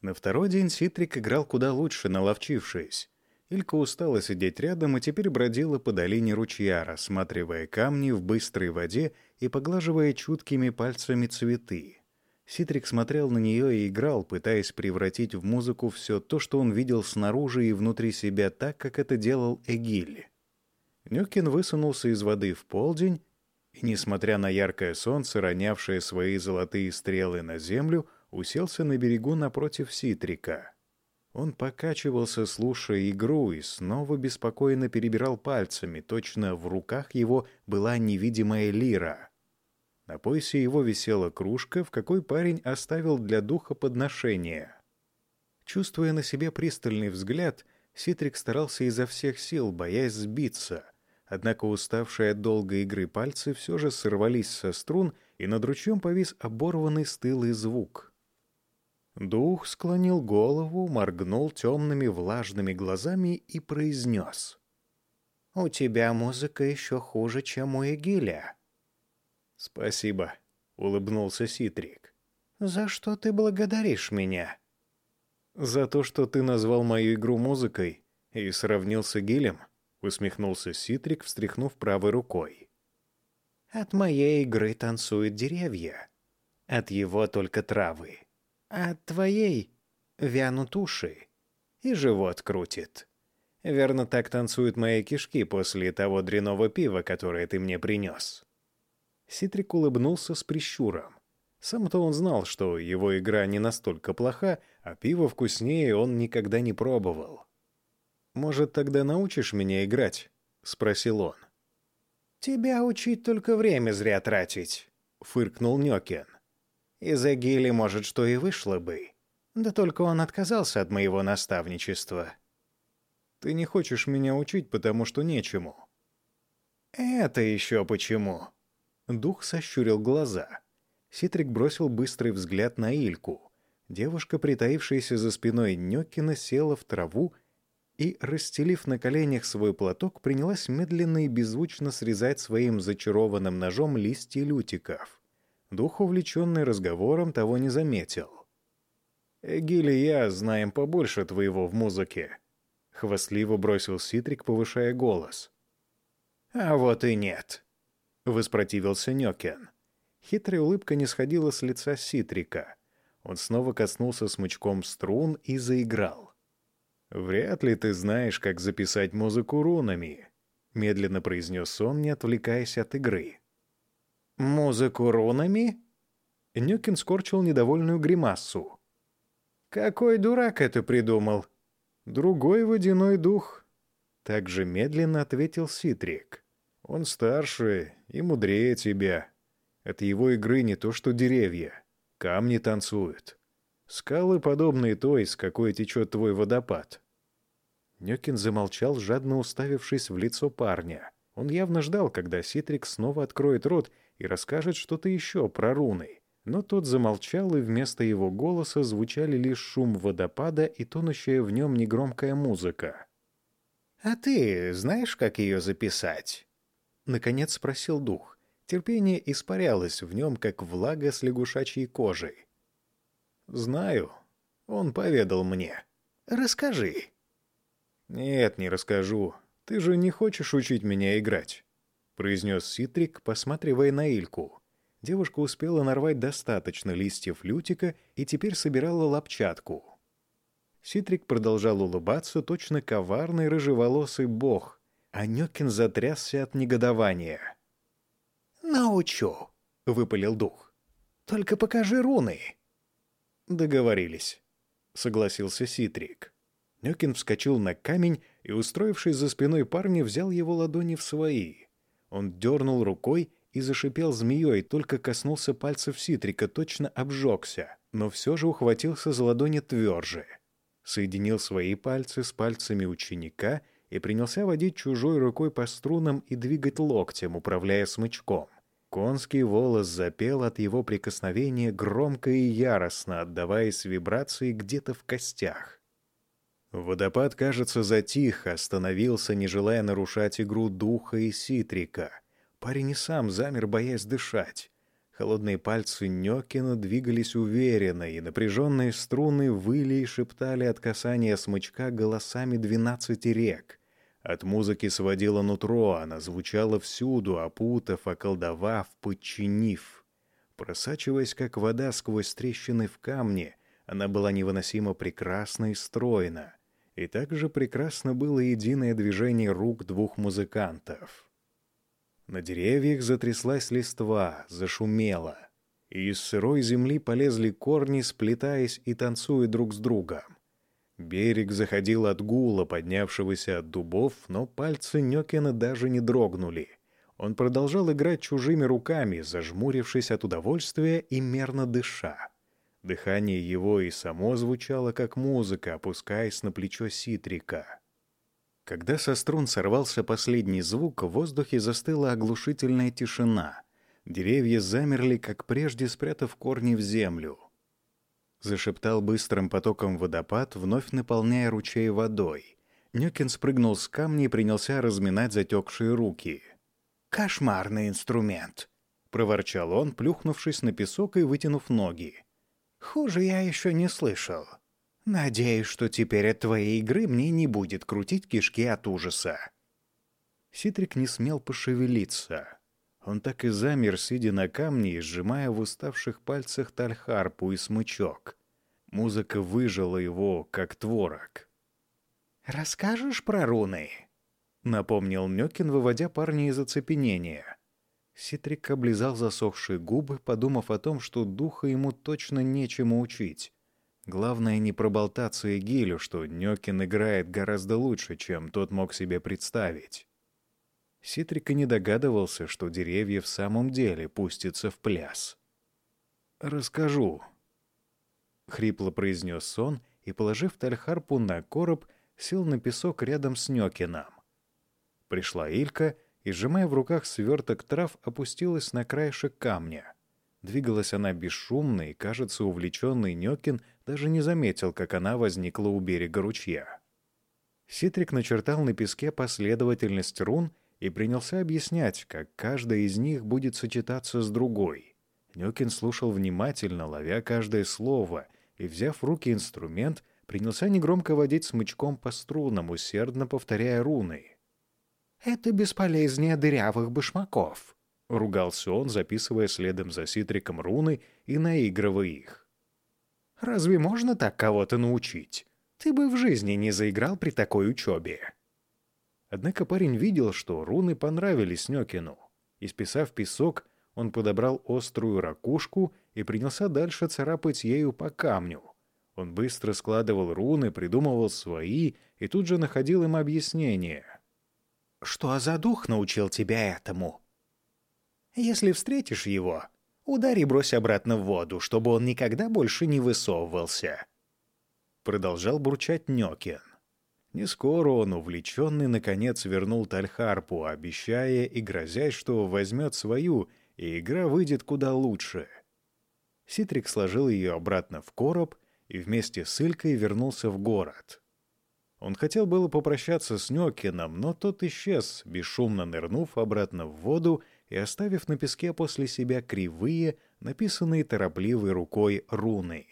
На второй день Ситрик играл куда лучше, наловчившись. Илька устала сидеть рядом и теперь бродила по долине ручья, рассматривая камни в быстрой воде и поглаживая чуткими пальцами цветы. Ситрик смотрел на нее и играл, пытаясь превратить в музыку все то, что он видел снаружи и внутри себя так, как это делал Эгиль. Нюкин высунулся из воды в полдень и, несмотря на яркое солнце, ронявшее свои золотые стрелы на землю, уселся на берегу напротив Ситрика. Он покачивался, слушая игру, и снова беспокойно перебирал пальцами, точно в руках его была невидимая лира — на поясе его висела кружка, в какой парень оставил для духа подношение. Чувствуя на себе пристальный взгляд, Ситрик старался изо всех сил, боясь сбиться. Однако уставшие от долгой игры пальцы все же сорвались со струн, и над ручьем повис оборванный стылый звук. Дух склонил голову, моргнул темными влажными глазами и произнес. «У тебя музыка еще хуже, чем у Эгиля». «Спасибо», — улыбнулся Ситрик. «За что ты благодаришь меня?» «За то, что ты назвал мою игру музыкой и сравнил с Гилем», — усмехнулся Ситрик, встряхнув правой рукой. «От моей игры танцуют деревья, от его только травы, а от твоей вянут уши и живот крутит. Верно, так танцуют мои кишки после того дряного пива, которое ты мне принес». Ситрик улыбнулся с прищуром. Сам-то он знал, что его игра не настолько плоха, а пиво вкуснее он никогда не пробовал. «Может, тогда научишь меня играть?» — спросил он. «Тебя учить только время зря тратить», — фыркнул Нёкин. «Из Агили, может, что и вышло бы. Да только он отказался от моего наставничества». «Ты не хочешь меня учить, потому что нечему». «Это еще почему?» Дух сощурил глаза. Ситрик бросил быстрый взгляд на Ильку. Девушка, притаившаяся за спиной Нёкина, села в траву и, расстелив на коленях свой платок, принялась медленно и беззвучно срезать своим зачарованным ножом листья лютиков. Дух, увлеченный разговором, того не заметил. «Эгиль и я знаем побольше твоего в музыке», — хвастливо бросил Ситрик, повышая голос. «А вот и нет», воспротивился Нёкен. Хитрая улыбка не сходила с лица Ситрика. Он снова коснулся смычком струн и заиграл. «Вряд ли ты знаешь, как записать музыку рунами», — медленно произнес он, не отвлекаясь от игры. «Музыку рунами?» Нюкин скорчил недовольную гримассу. «Какой дурак это придумал?» «Другой водяной дух», — также медленно ответил Ситрик. Он старше и мудрее тебя. От его игры не то что деревья. Камни танцуют. Скалы подобные той, с какой течет твой водопад. Нёкин замолчал, жадно уставившись в лицо парня. Он явно ждал, когда Ситрик снова откроет рот и расскажет что-то еще про руны. Но тот замолчал, и вместо его голоса звучали лишь шум водопада и тонущая в нем негромкая музыка. «А ты знаешь, как ее записать?» Наконец спросил дух. Терпение испарялось в нем, как влага с лягушачьей кожей. «Знаю. Он поведал мне. Расскажи». «Нет, не расскажу. Ты же не хочешь учить меня играть», — произнес Ситрик, посматривая на Ильку. Девушка успела нарвать достаточно листьев лютика и теперь собирала лапчатку. Ситрик продолжал улыбаться, точно коварный рыжеволосый бог, Анёкин затрясся от негодования. «Научу», — выпалил дух. «Только покажи руны». «Договорились», — согласился Ситрик. Нёкин вскочил на камень и, устроившись за спиной парня, взял его ладони в свои. Он дернул рукой и зашипел змеей, только коснулся пальцев Ситрика, точно обжегся, но все же ухватился за ладони тверже. Соединил свои пальцы с пальцами ученика — и принялся водить чужой рукой по струнам и двигать локтем, управляя смычком. Конский волос запел от его прикосновения громко и яростно, отдаваясь вибрации где-то в костях. Водопад, кажется, затих, остановился, не желая нарушать игру духа и ситрика. Парень и сам замер, боясь дышать. Холодные пальцы Нёкина двигались уверенно, и напряженные струны выли и шептали от касания смычка голосами двенадцати рек. От музыки сводила нутро, она звучала всюду, опутав, околдовав, подчинив. Просачиваясь, как вода сквозь трещины в камне, она была невыносимо прекрасна и стройна. И также прекрасно было единое движение рук двух музыкантов. На деревьях затряслась листва, зашумела. И из сырой земли полезли корни, сплетаясь и танцуя друг с другом. Берег заходил от гула, поднявшегося от дубов, но пальцы Нёкина даже не дрогнули. Он продолжал играть чужими руками, зажмурившись от удовольствия и мерно дыша. Дыхание его и само звучало, как музыка, опускаясь на плечо Ситрика. Когда со струн сорвался последний звук, в воздухе застыла оглушительная тишина. Деревья замерли, как прежде, спрятав корни в землю. Зашептал быстрым потоком водопад, вновь наполняя ручей водой. Нёкин спрыгнул с камня и принялся разминать затекшие руки. «Кошмарный инструмент!» — проворчал он, плюхнувшись на песок и вытянув ноги. «Хуже я еще не слышал. Надеюсь, что теперь от твоей игры мне не будет крутить кишки от ужаса. Ситрик не смел пошевелиться. Он так и замер, сидя на камне и сжимая в уставших пальцах тальхарпу и смычок. Музыка выжила его, как творог. «Расскажешь про руны?» — напомнил Мёкин, выводя парня из оцепенения. Ситрик облизал засохшие губы, подумав о том, что духа ему точно нечему учить. Главное не проболтаться Игилю, что Нёкин играет гораздо лучше, чем тот мог себе представить. Ситрик и не догадывался, что деревья в самом деле пустятся в пляс. «Расскажу», — хрипло произнес он и, положив тальхарпу на короб, сел на песок рядом с Нёкином. Пришла Илька и, сжимая в руках сверток трав, опустилась на краешек камня. Двигалась она бесшумно, и, кажется, увлеченный Нёкин даже не заметил, как она возникла у берега ручья. Ситрик начертал на песке последовательность рун и принялся объяснять, как каждая из них будет сочетаться с другой. Нёкин слушал внимательно, ловя каждое слово, и, взяв в руки инструмент, принялся негромко водить смычком по струнам, усердно повторяя руны. «Это бесполезнее дырявых башмаков», — ругался он, записывая следом за Ситриком руны и наигрывая их. «Разве можно так кого-то научить? Ты бы в жизни не заиграл при такой учебе». Однако парень видел, что руны понравились Нёкину. Исписав песок, он подобрал острую ракушку и принялся дальше царапать ею по камню. Он быстро складывал руны, придумывал свои и тут же находил им объяснение. «Что за дух научил тебя этому?» Если встретишь его, ударь и брось обратно в воду, чтобы он никогда больше не высовывался. Продолжал бурчать Нёкин. Не скоро он, увлеченный, наконец вернул Тальхарпу, обещая и грозясь, что возьмет свою, и игра выйдет куда лучше. Ситрик сложил ее обратно в короб и вместе с Илькой вернулся в город. Он хотел было попрощаться с Нёкином, но тот исчез, бесшумно нырнув обратно в воду и оставив на песке после себя кривые, написанные торопливой рукой руны.